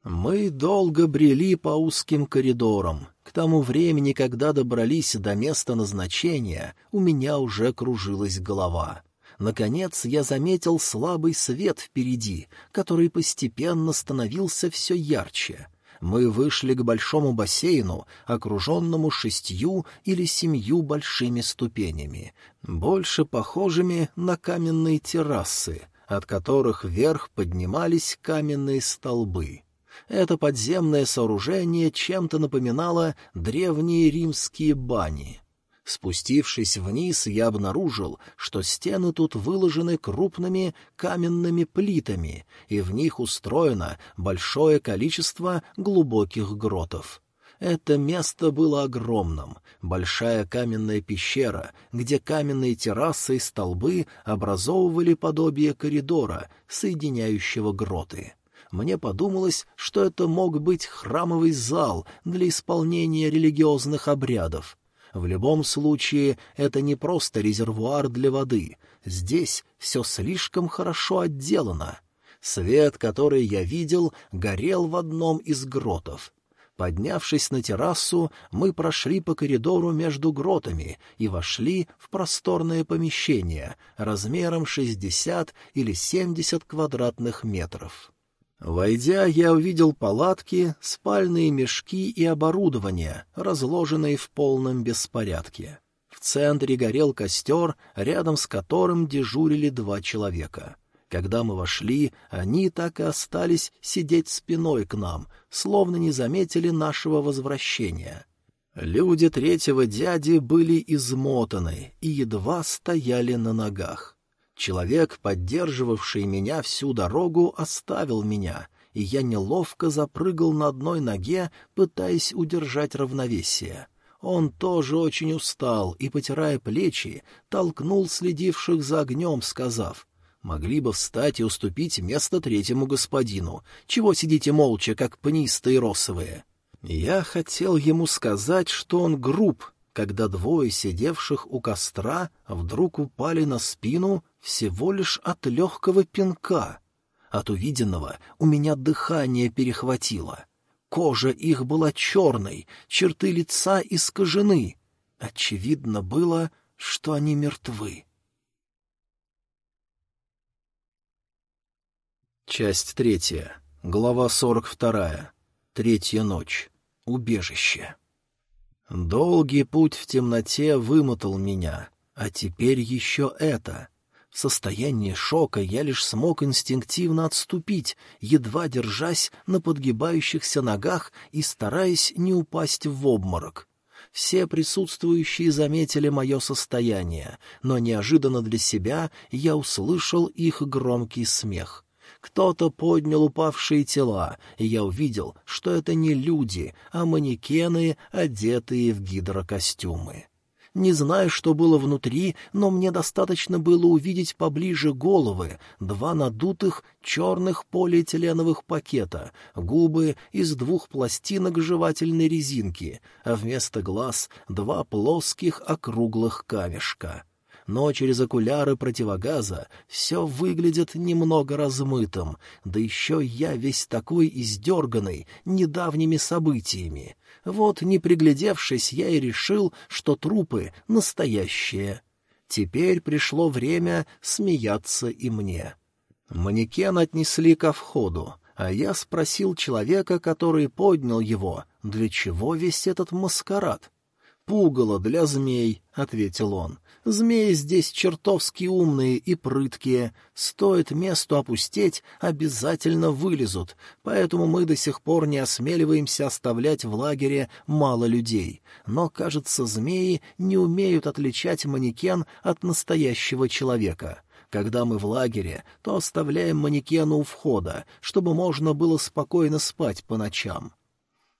Speaker 1: Мы долго брели по узким коридорам. К тому времени, когда добрались до места назначения, у меня уже кружилась голова. Наконец я заметил слабый свет впереди, который постепенно становился все ярче мы вышли к большому бассейну, окруженному шестью или семью большими ступенями, больше похожими на каменные террасы, от которых вверх поднимались каменные столбы. Это подземное сооружение чем-то напоминало древние римские бани. Спустившись вниз, я обнаружил, что стены тут выложены крупными каменными плитами, и в них устроено большое количество глубоких гротов. Это место было огромным, большая каменная пещера, где каменные террасы и столбы образовывали подобие коридора, соединяющего гроты. Мне подумалось, что это мог быть храмовый зал для исполнения религиозных обрядов, в любом случае, это не просто резервуар для воды. Здесь все слишком хорошо отделано. Свет, который я видел, горел в одном из гротов. Поднявшись на террасу, мы прошли по коридору между гротами и вошли в просторное помещение размером 60 или 70 квадратных метров. Войдя, я увидел палатки, спальные мешки и оборудование, разложенные в полном беспорядке. В центре горел костер, рядом с которым дежурили два человека. Когда мы вошли, они так и остались сидеть спиной к нам, словно не заметили нашего возвращения. Люди третьего дяди были измотаны и едва стояли на ногах. Человек, поддерживавший меня всю дорогу, оставил меня, и я неловко запрыгал на одной ноге, пытаясь удержать равновесие. Он тоже очень устал и, потирая плечи, толкнул следивших за огнем, сказав, «Могли бы встать и уступить место третьему господину. Чего сидите молча, как пнистые росовые?» Я хотел ему сказать, что он груб, когда двое сидевших у костра вдруг упали на спину всего лишь от легкого пинка. От увиденного у меня дыхание перехватило. Кожа их была черной, черты лица искажены. Очевидно было, что они мертвы. Часть третья. Глава сорок вторая. Третья ночь. Убежище. Долгий путь в темноте вымотал меня, а теперь еще это. В состоянии шока я лишь смог инстинктивно отступить, едва держась на подгибающихся ногах и стараясь не упасть в обморок. Все присутствующие заметили мое состояние, но неожиданно для себя я услышал их громкий смех. Кто-то поднял упавшие тела, и я увидел, что это не люди, а манекены, одетые в гидрокостюмы. Не знаю, что было внутри, но мне достаточно было увидеть поближе головы, два надутых черных полиэтиленовых пакета, губы из двух пластинок жевательной резинки, а вместо глаз два плоских округлых камешка но через окуляры противогаза все выглядит немного размытым, да еще я весь такой издерганный недавними событиями. Вот, не приглядевшись, я и решил, что трупы настоящие. Теперь пришло время смеяться и мне. Манекен отнесли ко входу, А я спросил человека, который поднял его, для чего весь этот маскарад? «Пугало для змей», — ответил он. «Змеи здесь чертовски умные и прыткие. Стоит месту опустеть, обязательно вылезут, поэтому мы до сих пор не осмеливаемся оставлять в лагере мало людей. Но, кажется, змеи не умеют отличать манекен от настоящего человека». Когда мы в лагере, то оставляем манекену у входа, чтобы можно было спокойно спать по ночам.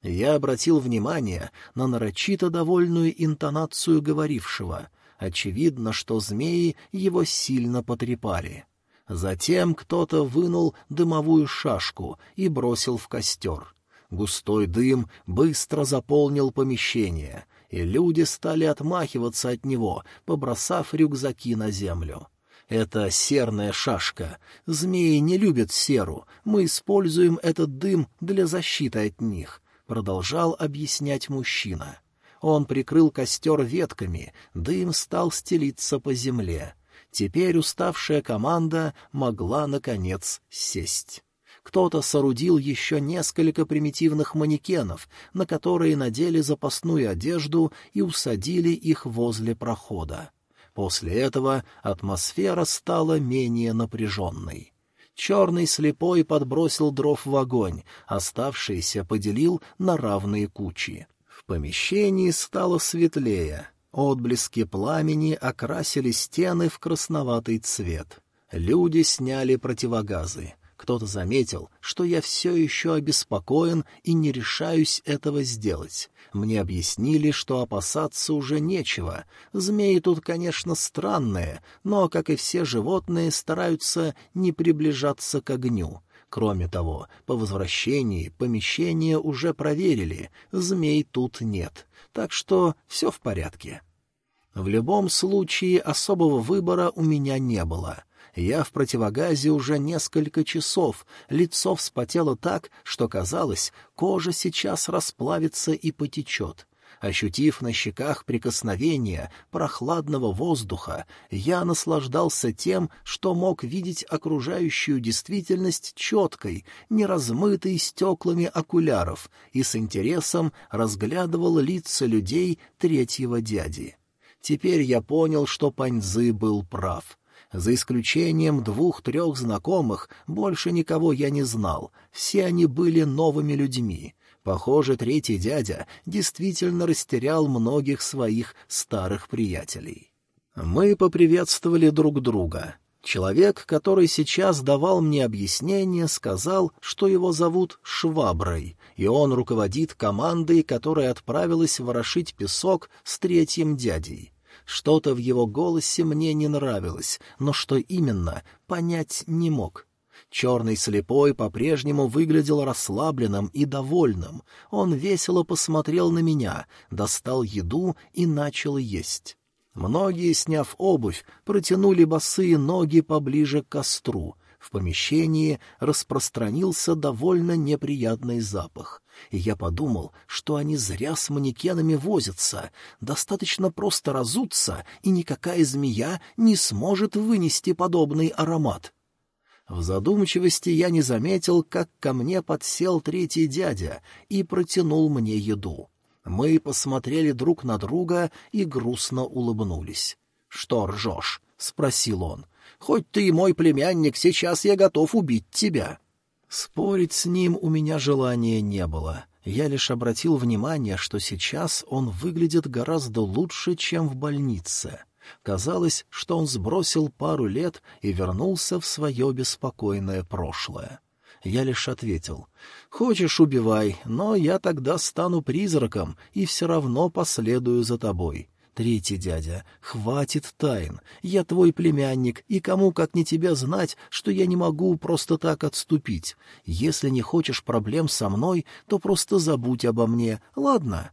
Speaker 1: Я обратил внимание на нарочито довольную интонацию говорившего. Очевидно, что змеи его сильно потрепали. Затем кто-то вынул дымовую шашку и бросил в костер. Густой дым быстро заполнил помещение, и люди стали отмахиваться от него, побросав рюкзаки на землю. Это серная шашка. Змеи не любят серу. Мы используем этот дым для защиты от них продолжал объяснять мужчина. Он прикрыл костер ветками, дым стал стелиться по земле. Теперь уставшая команда могла, наконец, сесть. Кто-то соорудил еще несколько примитивных манекенов, на которые надели запасную одежду и усадили их возле прохода. После этого атмосфера стала менее напряженной. Черный слепой подбросил дров в огонь, оставшиеся поделил на равные кучи. В помещении стало светлее. Отблески пламени окрасили стены в красноватый цвет. Люди сняли противогазы. Кто-то заметил, что я все еще обеспокоен и не решаюсь этого сделать. Мне объяснили, что опасаться уже нечего. Змеи тут, конечно, странные, но, как и все животные, стараются не приближаться к огню. Кроме того, по возвращении помещение уже проверили, змей тут нет, так что все в порядке. В любом случае особого выбора у меня не было — я в противогазе уже несколько часов, лицо вспотело так, что казалось, кожа сейчас расплавится и потечет. Ощутив на щеках прикосновение прохладного воздуха, я наслаждался тем, что мог видеть окружающую действительность четкой, не размытой стеклами окуляров, и с интересом разглядывал лица людей третьего дяди. Теперь я понял, что Паньзы был прав. За исключением двух-трех знакомых, больше никого я не знал, все они были новыми людьми. Похоже, третий дядя действительно растерял многих своих старых приятелей. Мы поприветствовали друг друга. Человек, который сейчас давал мне объяснение, сказал, что его зовут Шваброй, и он руководит командой, которая отправилась ворошить песок с третьим дядей. Что-то в его голосе мне не нравилось, но что именно, понять не мог. Черный слепой по-прежнему выглядел расслабленным и довольным. Он весело посмотрел на меня, достал еду и начал есть. Многие, сняв обувь, протянули босые ноги поближе к костру. В помещении распространился довольно неприятный запах и я подумал, что они зря с манекенами возятся, достаточно просто разуться, и никакая змея не сможет вынести подобный аромат. В задумчивости я не заметил, как ко мне подсел третий дядя и протянул мне еду. Мы посмотрели друг на друга и грустно улыбнулись. — Что ржешь? — спросил он. — Хоть ты и мой племянник, сейчас я готов убить тебя. Спорить с ним у меня желания не было. Я лишь обратил внимание, что сейчас он выглядит гораздо лучше, чем в больнице. Казалось, что он сбросил пару лет и вернулся в свое беспокойное прошлое. Я лишь ответил, «Хочешь, убивай, но я тогда стану призраком и все равно последую за тобой. Третий дядя, хватит тайн. Я твой племянник, и кому, как не тебя, знать, что я не могу просто так отступить. Если не хочешь проблем со мной, то просто забудь обо мне, ладно?»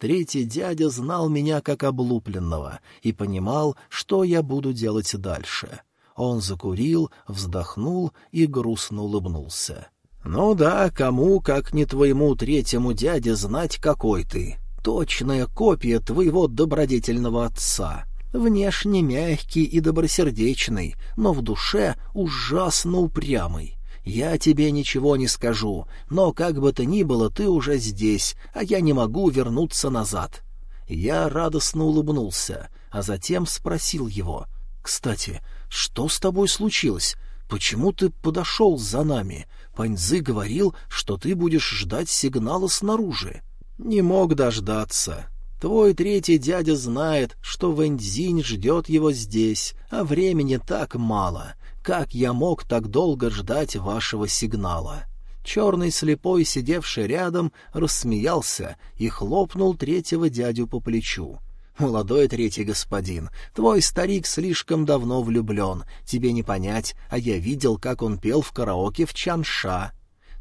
Speaker 1: Третий дядя знал меня как облупленного и понимал, что я буду делать дальше. Он закурил, вздохнул и грустно улыбнулся. «Ну да, кому, как не твоему третьему дяде, знать, какой ты точная копия твоего добродетельного отца. Внешне мягкий и добросердечный, но в душе ужасно упрямый. Я тебе ничего не скажу, но как бы то ни было, ты уже здесь, а я не могу вернуться назад». Я радостно улыбнулся, а затем спросил его. «Кстати, что с тобой случилось? Почему ты подошел за нами? Паньзы говорил, что ты будешь ждать сигнала снаружи». «Не мог дождаться. Твой третий дядя знает, что Вэньцзинь ждет его здесь, а времени так мало. Как я мог так долго ждать вашего сигнала?» Черный слепой, сидевший рядом, рассмеялся и хлопнул третьего дядю по плечу. «Молодой третий господин, твой старик слишком давно влюблен, тебе не понять, а я видел, как он пел в караоке в Чанша».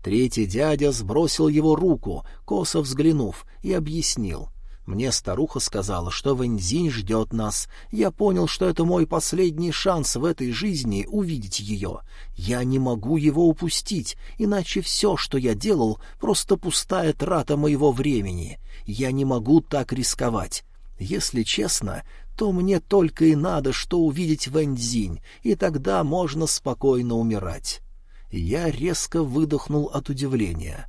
Speaker 1: Третий дядя сбросил его руку, косо взглянув, и объяснил — мне старуха сказала, что Вэньзинь ждет нас. Я понял, что это мой последний шанс в этой жизни увидеть ее. Я не могу его упустить, иначе все, что я делал, просто пустая трата моего времени. Я не могу так рисковать. Если честно, то мне только и надо, что увидеть Вэньцзинь, и тогда можно спокойно умирать. Я резко выдохнул от удивления.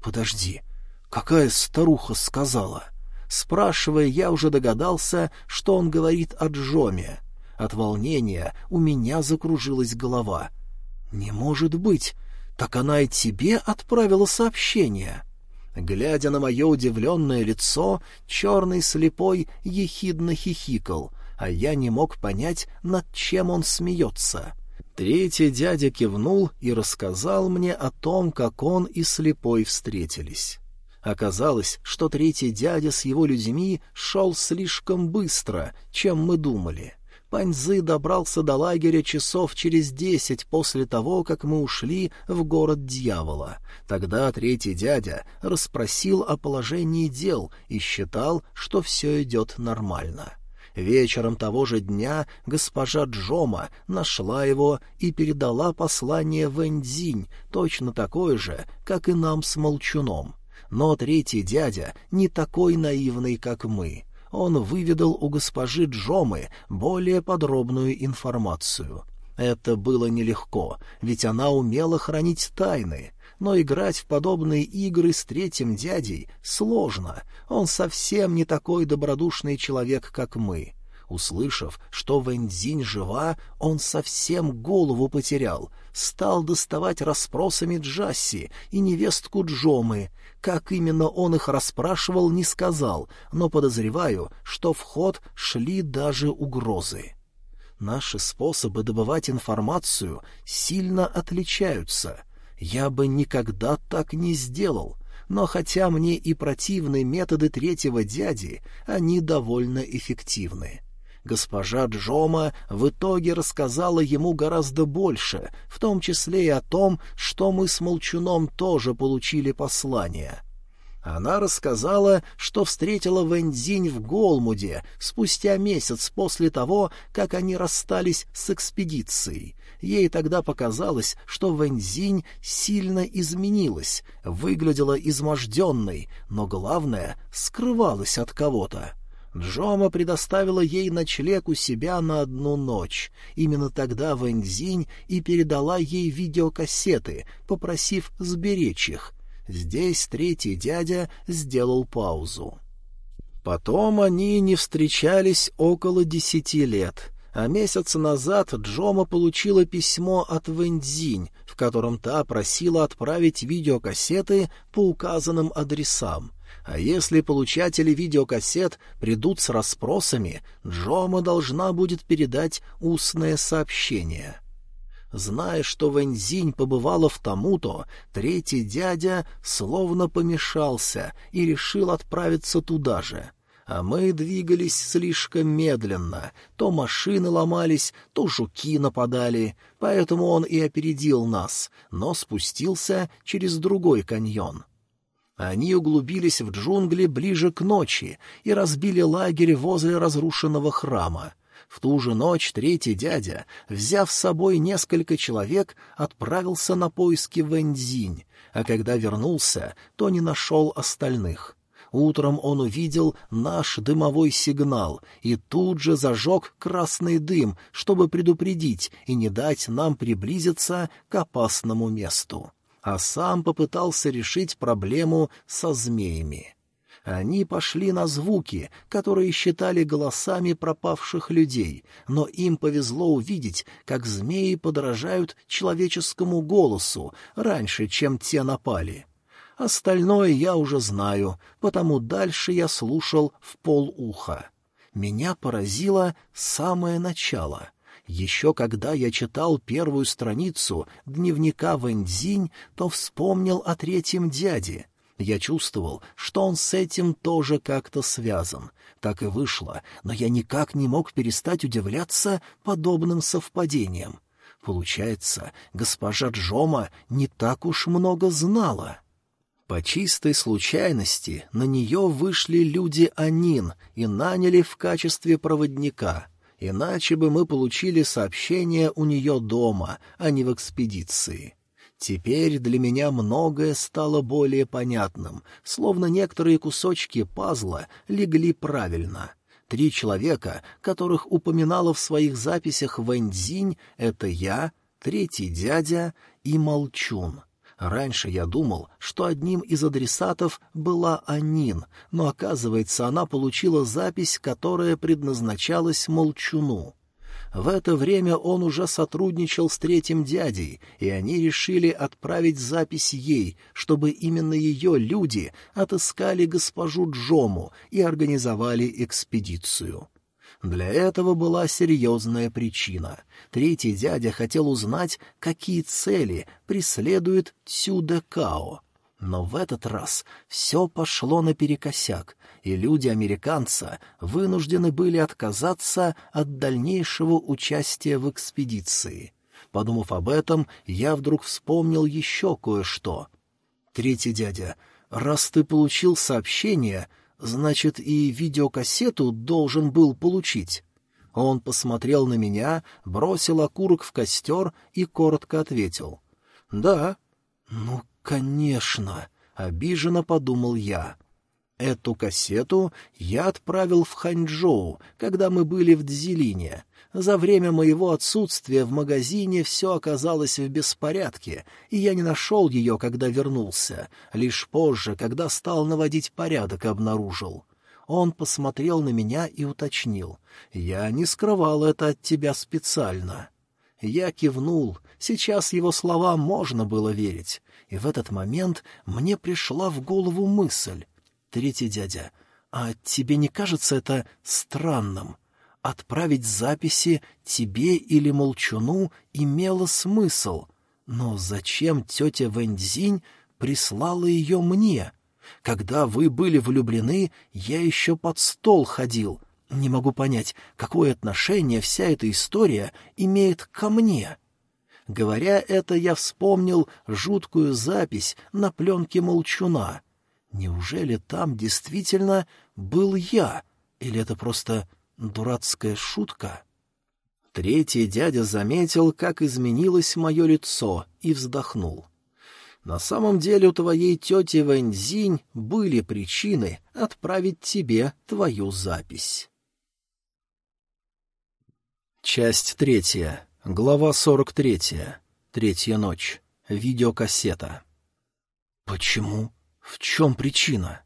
Speaker 1: «Подожди, какая старуха сказала?» Спрашивая, я уже догадался, что он говорит о Джоме. От волнения у меня закружилась голова. «Не может быть! Так она и тебе отправила сообщение!» Глядя на мое удивленное лицо, черный слепой ехидно хихикал, а я не мог понять, над чем он смеется. Третий дядя кивнул и рассказал мне о том, как он и слепой встретились. Оказалось, что третий дядя с его людьми шел слишком быстро, чем мы думали. Паньзы добрался до лагеря часов через десять после того, как мы ушли в город дьявола. Тогда третий дядя расспросил о положении дел и считал, что все идет нормально. Вечером того же дня госпожа Джома нашла его и передала послание Вэньцзинь, точно такое же, как и нам с Молчуном. Но третий дядя не такой наивный, как мы. Он выведал у госпожи Джомы более подробную информацию. Это было нелегко, ведь она умела хранить тайны. Но играть в подобные игры с третьим дядей сложно. Он совсем не такой добродушный человек, как мы. Услышав, что Вэньцзинь жива, он совсем голову потерял, стал доставать расспросами Джасси и невестку Джомы. Как именно он их расспрашивал, не сказал, но подозреваю, что в ход шли даже угрозы. Наши способы добывать информацию сильно отличаются. Я бы никогда так не сделал, но хотя мне и противны методы третьего дяди, они довольно эффективны. Госпожа Джома в итоге рассказала ему гораздо больше, в том числе и о том, что мы с Молчуном тоже получили послание. Она рассказала, что встретила Вэньцзинь в Голмуде спустя месяц после того, как они расстались с экспедицией. Ей тогда показалось, что Вэньцзинь сильно изменилась, выглядела изможденной, но, главное, скрывалась от кого-то. Джома предоставила ей ночлег у себя на одну ночь. Именно тогда Вэньцзинь и передала ей видеокассеты, попросив сберечь их. Здесь третий дядя сделал паузу. Потом они не встречались около десяти лет, а месяц назад Джома получила письмо от Вэньцзинь, в котором та просила отправить видеокассеты по указанным адресам — а если получатели видеокассет придут с расспросами, Джома должна будет передать устное сообщение. Зная, что Вэньзинь побывала в тому-то, третий дядя словно помешался и решил отправиться туда же. А мы двигались слишком медленно, то машины ломались, то жуки нападали, поэтому он и опередил нас, но спустился через другой каньон. Они углубились в джунгли ближе к ночи и разбили лагерь возле разрушенного храма. В ту же ночь третий дядя, взяв с собой несколько человек, отправился на поиски Вэньцзинь, а когда вернулся, то не нашел остальных. Утром он увидел наш дымовой сигнал и тут же зажег красный дым, чтобы предупредить и не дать нам приблизиться к опасному месту. А сам попытался решить проблему со змеями. Они пошли на звуки, которые считали голосами пропавших людей, но им повезло увидеть, как змеи подражают человеческому голосу раньше, чем те напали. Остальное я уже знаю, потому дальше я слушал в полуха. Меня поразило самое начало. Еще когда я читал первую страницу дневника Вэньцзинь, то вспомнил о третьем дяде. Я чувствовал, что он с этим тоже как-то связан. Так и вышло, но я никак не мог перестать удивляться подобным совпадениям. Получается, госпожа Джома не так уж много знала. По чистой случайности на нее вышли люди Анин и наняли в качестве проводника. Иначе бы мы получили сообщение у нее дома, а не в экспедиции. Теперь для меня многое стало более понятным, словно некоторые кусочки пазла легли правильно. Три человека, которых упоминала в своих записях Вэньцзинь, — это я, третий дядя и Молчун — Раньше я думал, что одним из адресатов была Анин, но, оказывается, она получила запись, которая предназначалась Молчуну. В это время он уже сотрудничал с третьим дядей, и они решили отправить запись ей, чтобы именно ее люди отыскали госпожу Джому и организовали экспедицию. Для этого была серьезная причина. Третий дядя хотел узнать, какие цели преследует Цюдекао. Но в этот раз все пошло наперекосяк, и люди-американца вынуждены были отказаться от дальнейшего участия в экспедиции. Подумав об этом, я вдруг вспомнил еще кое-что. «Третий дядя, раз ты получил сообщение, Значит, и видеокассету должен был получить. Он посмотрел на меня, бросил окурок в костер и коротко ответил. «Да». «Ну, конечно», — обиженно подумал я. Эту кассету я отправил в Ханчжоу, когда мы были в Дзилине. За время моего отсутствия в магазине все оказалось в беспорядке, и я не нашел ее, когда вернулся. Лишь позже, когда стал наводить порядок, обнаружил. Он посмотрел на меня и уточнил. «Я не скрывал это от тебя специально». Я кивнул. Сейчас его словам можно было верить. И в этот момент мне пришла в голову мысль. «Третий дядя, а тебе не кажется это странным?» Отправить записи тебе или Молчуну имело смысл, но зачем тетя Вэньцзинь прислала ее мне? Когда вы были влюблены, я еще под стол ходил. Не могу понять, какое отношение вся эта история имеет ко мне. Говоря это, я вспомнил жуткую запись на пленке Молчуна. Неужели там действительно был я, или это просто Дурацкая шутка. Третий дядя заметил, как изменилось мое лицо, и вздохнул. На самом деле у твоей тети Вэньзинь были причины отправить тебе твою запись. Часть третья. Глава сорок третья. Третья ночь. Видеокассета. Почему? В чем причина?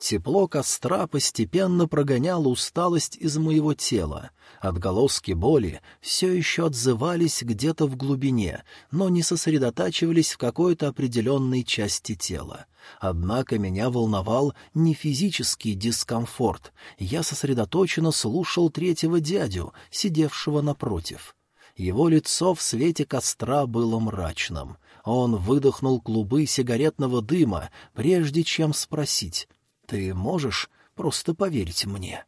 Speaker 1: Тепло костра постепенно прогоняло усталость из моего тела. Отголоски боли все еще отзывались где-то в глубине, но не сосредотачивались в какой-то определенной части тела. Однако меня волновал не физический дискомфорт. Я сосредоточенно слушал третьего дядю, сидевшего напротив. Его лицо в свете костра было мрачным. Он выдохнул клубы сигаретного дыма, прежде чем спросить ты можешь просто поверить мне?»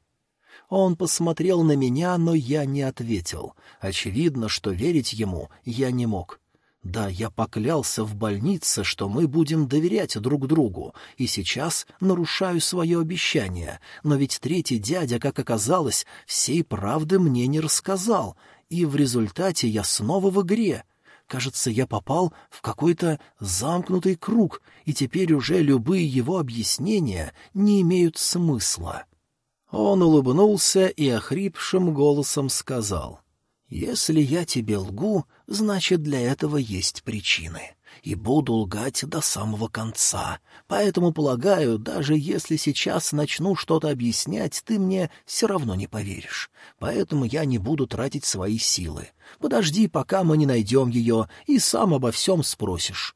Speaker 1: Он посмотрел на меня, но я не ответил. Очевидно, что верить ему я не мог. Да, я поклялся в больнице, что мы будем доверять друг другу, и сейчас нарушаю свое обещание, но ведь третий дядя, как оказалось, всей правды мне не рассказал, и в результате я снова в игре. Кажется, я попал в какой-то замкнутый круг, и теперь уже любые его объяснения не имеют смысла. Он улыбнулся и охрипшим голосом сказал, «Если я тебе лгу, значит, для этого есть причины и буду лгать до самого конца. Поэтому, полагаю, даже если сейчас начну что-то объяснять, ты мне все равно не поверишь. Поэтому я не буду тратить свои силы. Подожди, пока мы не найдем ее, и сам обо всем спросишь».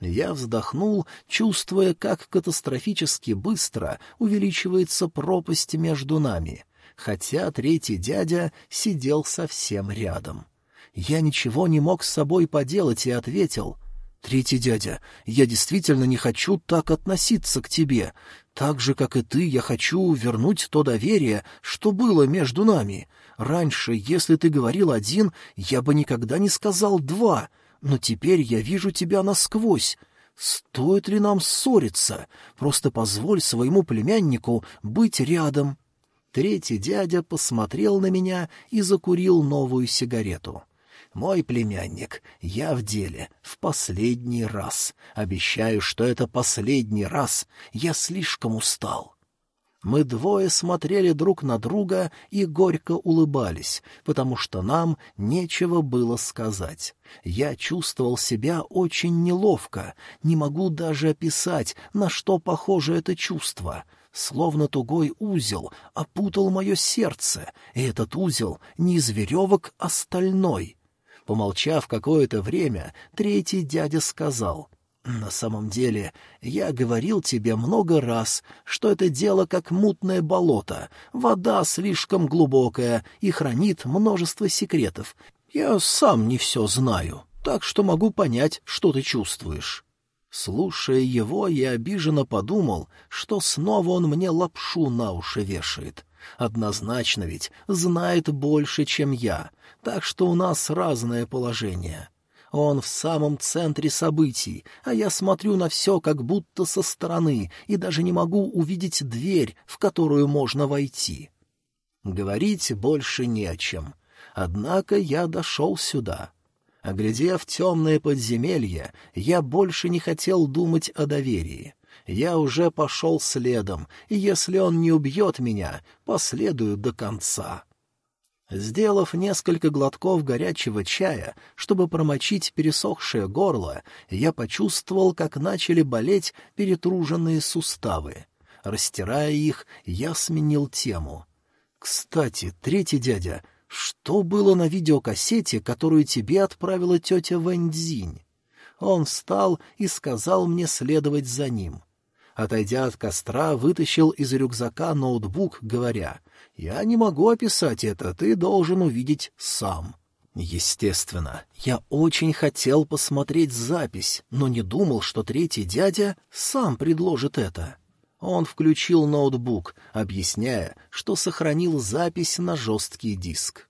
Speaker 1: Я вздохнул, чувствуя, как катастрофически быстро увеличивается пропасть между нами, хотя третий дядя сидел совсем рядом. Я ничего не мог с собой поделать и ответил, «Третий дядя, я действительно не хочу так относиться к тебе. Так же, как и ты, я хочу вернуть то доверие, что было между нами. Раньше, если ты говорил один, я бы никогда не сказал два, но теперь я вижу тебя насквозь. Стоит ли нам ссориться? Просто позволь своему племяннику быть рядом». Третий дядя посмотрел на меня и закурил новую сигарету. Мой племянник, я в деле, в последний раз. Обещаю, что это последний раз. Я слишком устал. Мы двое смотрели друг на друга и горько улыбались, потому что нам нечего было сказать. Я чувствовал себя очень неловко, не могу даже описать, на что похоже это чувство. Словно тугой узел опутал мое сердце, и этот узел не из веревок, а стальной — Помолчав какое-то время, третий дядя сказал, «На самом деле, я говорил тебе много раз, что это дело как мутное болото, вода слишком глубокая и хранит множество секретов. Я сам не все знаю, так что могу понять, что ты чувствуешь». Слушая его, я обиженно подумал, что снова он мне лапшу на уши вешает. Однозначно ведь знает больше, чем я, так что у нас разное положение. Он в самом центре событий, а я смотрю на все как будто со стороны и даже не могу увидеть дверь, в которую можно войти. Говорить больше не о чем. Однако я дошел сюда. Оглядев темное подземелье, я больше не хотел думать о доверии. Я уже пошел следом, и если он не убьет меня, последую до конца. Сделав несколько глотков горячего чая, чтобы промочить пересохшее горло, я почувствовал, как начали болеть перетруженные суставы. Растирая их, я сменил тему. «Кстати, третий дядя, что было на видеокассете, которую тебе отправила тетя Вэньцзинь?» Он встал и сказал мне следовать за ним. Отойдя от костра, вытащил из рюкзака ноутбук, говоря, «Я не могу описать это, ты должен увидеть сам». Естественно, я очень хотел посмотреть запись, но не думал, что третий дядя сам предложит это. Он включил ноутбук, объясняя, что сохранил запись на жесткий диск.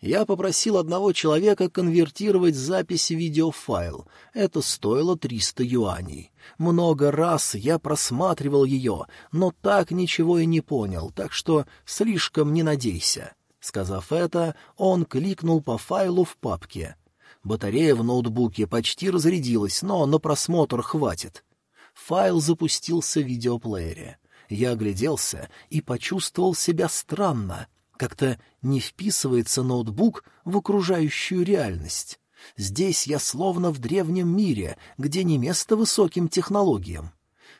Speaker 1: Я попросил одного человека конвертировать запись в видеофайл. Это стоило 300 юаней. Много раз я просматривал ее, но так ничего и не понял, так что слишком не надейся. Сказав это, он кликнул по файлу в папке. Батарея в ноутбуке почти разрядилась, но на просмотр хватит. Файл запустился в видеоплеере. Я огляделся и почувствовал себя странно — как-то не вписывается ноутбук в окружающую реальность. Здесь я словно в древнем мире, где не место высоким технологиям.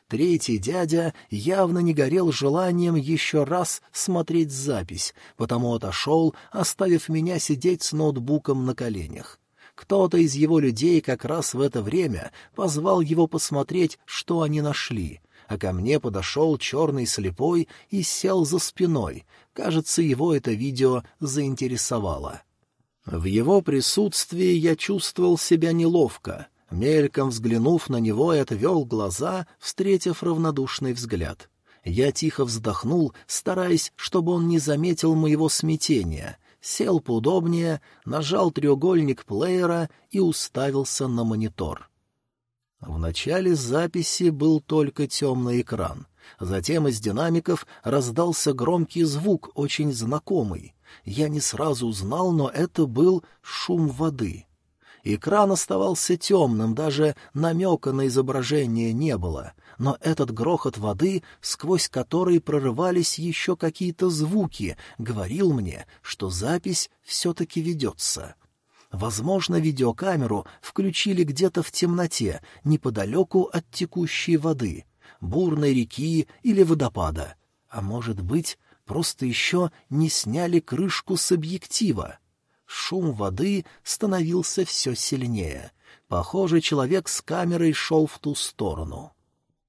Speaker 1: Третий дядя явно не горел желанием еще раз смотреть запись, потому отошел, оставив меня сидеть с ноутбуком на коленях. Кто-то из его людей как раз в это время позвал его посмотреть, что они нашли, а ко мне подошел черный слепой и сел за спиной. Кажется, его это видео заинтересовало. В его присутствии я чувствовал себя неловко. Мельком взглянув на него и отвел глаза, встретив равнодушный взгляд. Я тихо вздохнул, стараясь, чтобы он не заметил моего смятения, сел поудобнее, нажал треугольник плеера и уставился на монитор. В начале записи был только темный экран. Затем из динамиков раздался громкий звук, очень знакомый. Я не сразу узнал, но это был шум воды. Экран оставался темным, даже намека на изображение не было, но этот грохот воды, сквозь который прорывались еще какие-то звуки, говорил мне, что запись все-таки ведется. Возможно, видеокамеру включили где-то в темноте, неподалеку от текущей воды, бурной реки или водопада. А может быть, просто еще не сняли крышку с объектива. Шум воды становился все сильнее. Похоже, человек с камерой шел в ту сторону.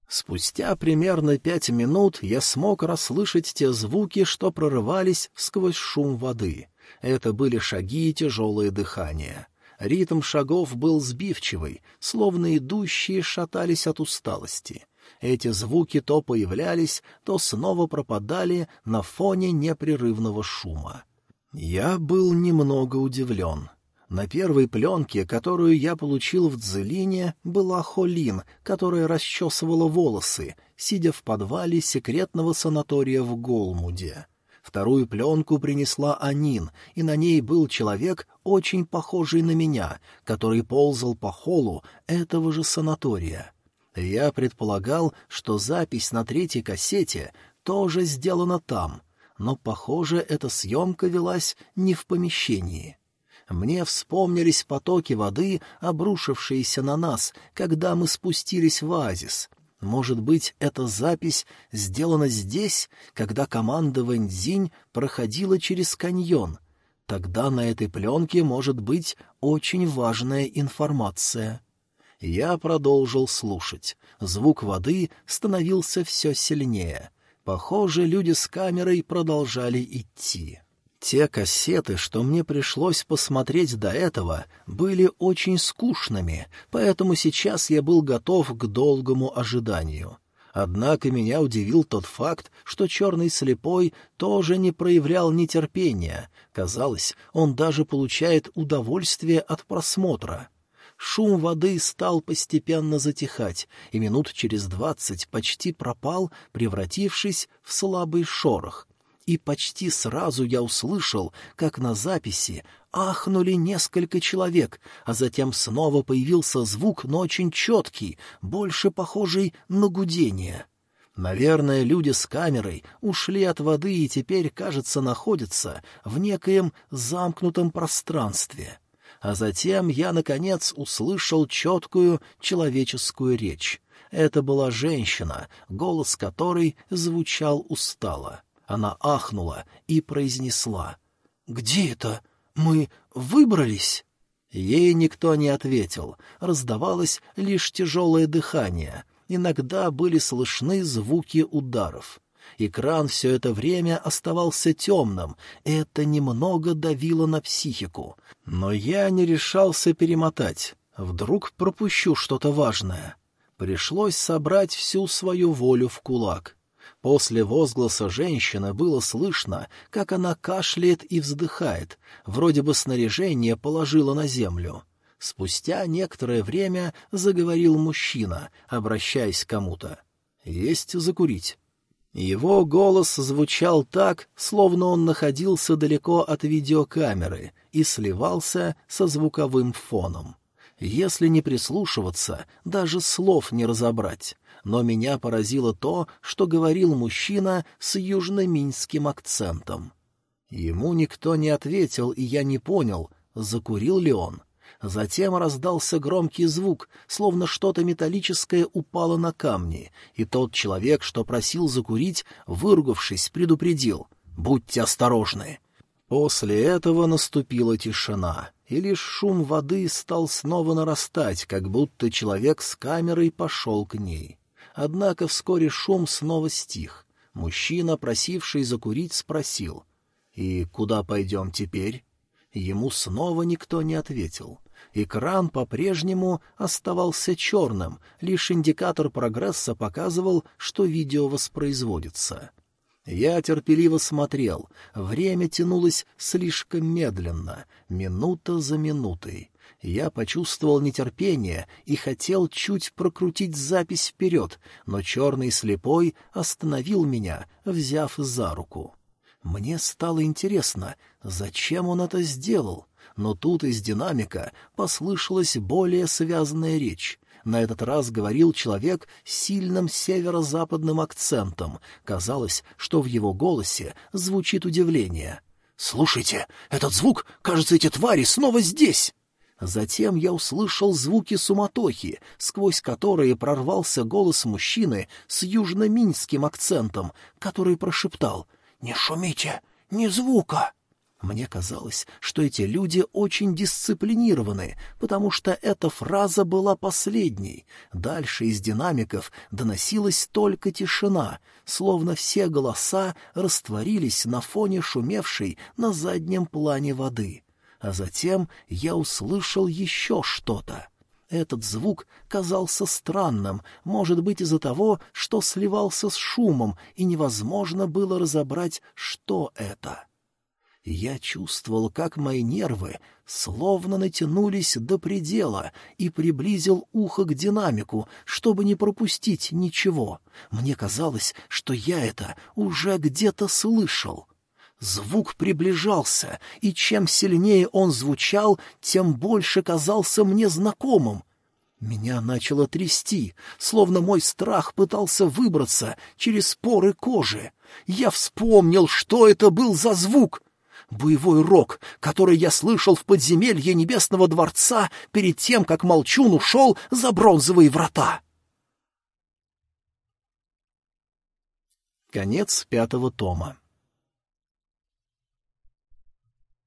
Speaker 1: Спустя примерно пять минут я смог расслышать те звуки, что прорывались сквозь шум воды. Это были шаги и тяжелое дыхание. Ритм шагов был сбивчивый, словно идущие шатались от усталости. Эти звуки то появлялись, то снова пропадали на фоне непрерывного шума. Я был немного удивлен. На первой пленке, которую я получил в Дзелине, была Холин, которая расчесывала волосы, сидя в подвале секретного санатория в Голмуде. Вторую пленку принесла Анин, и на ней был человек, очень похожий на меня, который ползал по холлу этого же санатория. Я предполагал, что запись на третьей кассете тоже сделана там — но, похоже, эта съемка велась не в помещении. Мне вспомнились потоки воды, обрушившиеся на нас, когда мы спустились в оазис. Может быть, эта запись сделана здесь, когда команда Вэньцзинь проходила через каньон. Тогда на этой пленке может быть очень важная информация. Я продолжил слушать. Звук воды становился все сильнее — Похоже, люди с камерой продолжали идти. Те кассеты, что мне пришлось посмотреть до этого, были очень скучными, поэтому сейчас я был готов к долгому ожиданию. Однако меня удивил тот факт, что черный слепой тоже не проявлял нетерпения. Казалось, он даже получает удовольствие от просмотра. Шум воды стал постепенно затихать, и минут через двадцать почти пропал, превратившись в слабый шорох. И почти сразу я услышал, как на записи ахнули несколько человек, а затем снова появился звук, но очень четкий, больше похожий на гудение. Наверное, люди с камерой ушли от воды и теперь, кажется, находятся в некоем замкнутом пространстве а затем я, наконец, услышал четкую человеческую речь. Это была женщина, голос которой звучал устало. Она ахнула и произнесла. «Где это? Мы выбрались?» Ей никто не ответил, раздавалось лишь тяжелое дыхание. Иногда были слышны звуки ударов. Экран все это время оставался темным, это немного давило на психику. Но я не решался перемотать. Вдруг пропущу что-то важное. Пришлось собрать всю свою волю в кулак. После возгласа женщины было слышно, как она кашляет и вздыхает, вроде бы снаряжение положила на землю. Спустя некоторое время заговорил мужчина, обращаясь к кому-то. «Есть закурить?» Его голос звучал так, словно он находился далеко от видеокамеры и сливался со звуковым фоном. Если не прислушиваться, даже слов не разобрать. Но меня поразило то, что говорил мужчина с южно-минским акцентом. Ему никто не ответил, и я не понял, закурил ли он. Затем раздался громкий звук, словно что-то металлическое упало на камни, и тот человек, что просил закурить, выругавшись, предупредил «Будьте осторожны». После этого наступила тишина, и лишь шум воды стал снова нарастать, как будто человек с камерой пошел к ней. Однако вскоре шум снова стих. Мужчина, просивший закурить, спросил «И куда пойдем теперь?» Ему снова никто не ответил. Экран по-прежнему оставался черным, лишь индикатор прогресса показывал, что видео воспроизводится. Я терпеливо смотрел, время тянулось слишком медленно, минута за минутой. Я почувствовал нетерпение и хотел чуть прокрутить запись вперед, но черный слепой остановил меня, взяв за руку. Мне стало интересно, зачем он это сделал — но тут из динамика послышалась более связанная речь. На этот раз говорил человек с сильным северо-западным акцентом. Казалось, что в его голосе звучит удивление. «Слушайте, этот звук, кажется, эти твари снова здесь!» Затем я услышал звуки суматохи, сквозь которые прорвался голос мужчины с южно-минским акцентом, который прошептал «Не шумите! Ни звука!» Мне казалось, что эти люди очень дисциплинированы, потому что эта фраза была последней. Дальше из динамиков доносилась только тишина, словно все голоса растворились на фоне шумевшей на заднем плане воды. А затем я услышал еще что-то. Этот звук казался странным, может быть, из-за того, что сливался с шумом, и невозможно было разобрать, что это. Я чувствовал, как мои нервы словно натянулись до предела и приблизил ухо к динамику, чтобы не пропустить ничего. Мне казалось, что я это уже где-то слышал. Звук приближался, и чем сильнее он звучал, тем больше казался мне знакомым. Меня начало трясти, словно мой страх пытался выбраться через поры кожи. Я вспомнил, что это был за звук — Боевой рок, который я слышал в подземелье Небесного дворца перед тем, как Молчун ушел за бронзовые врата. Конец пятого тома.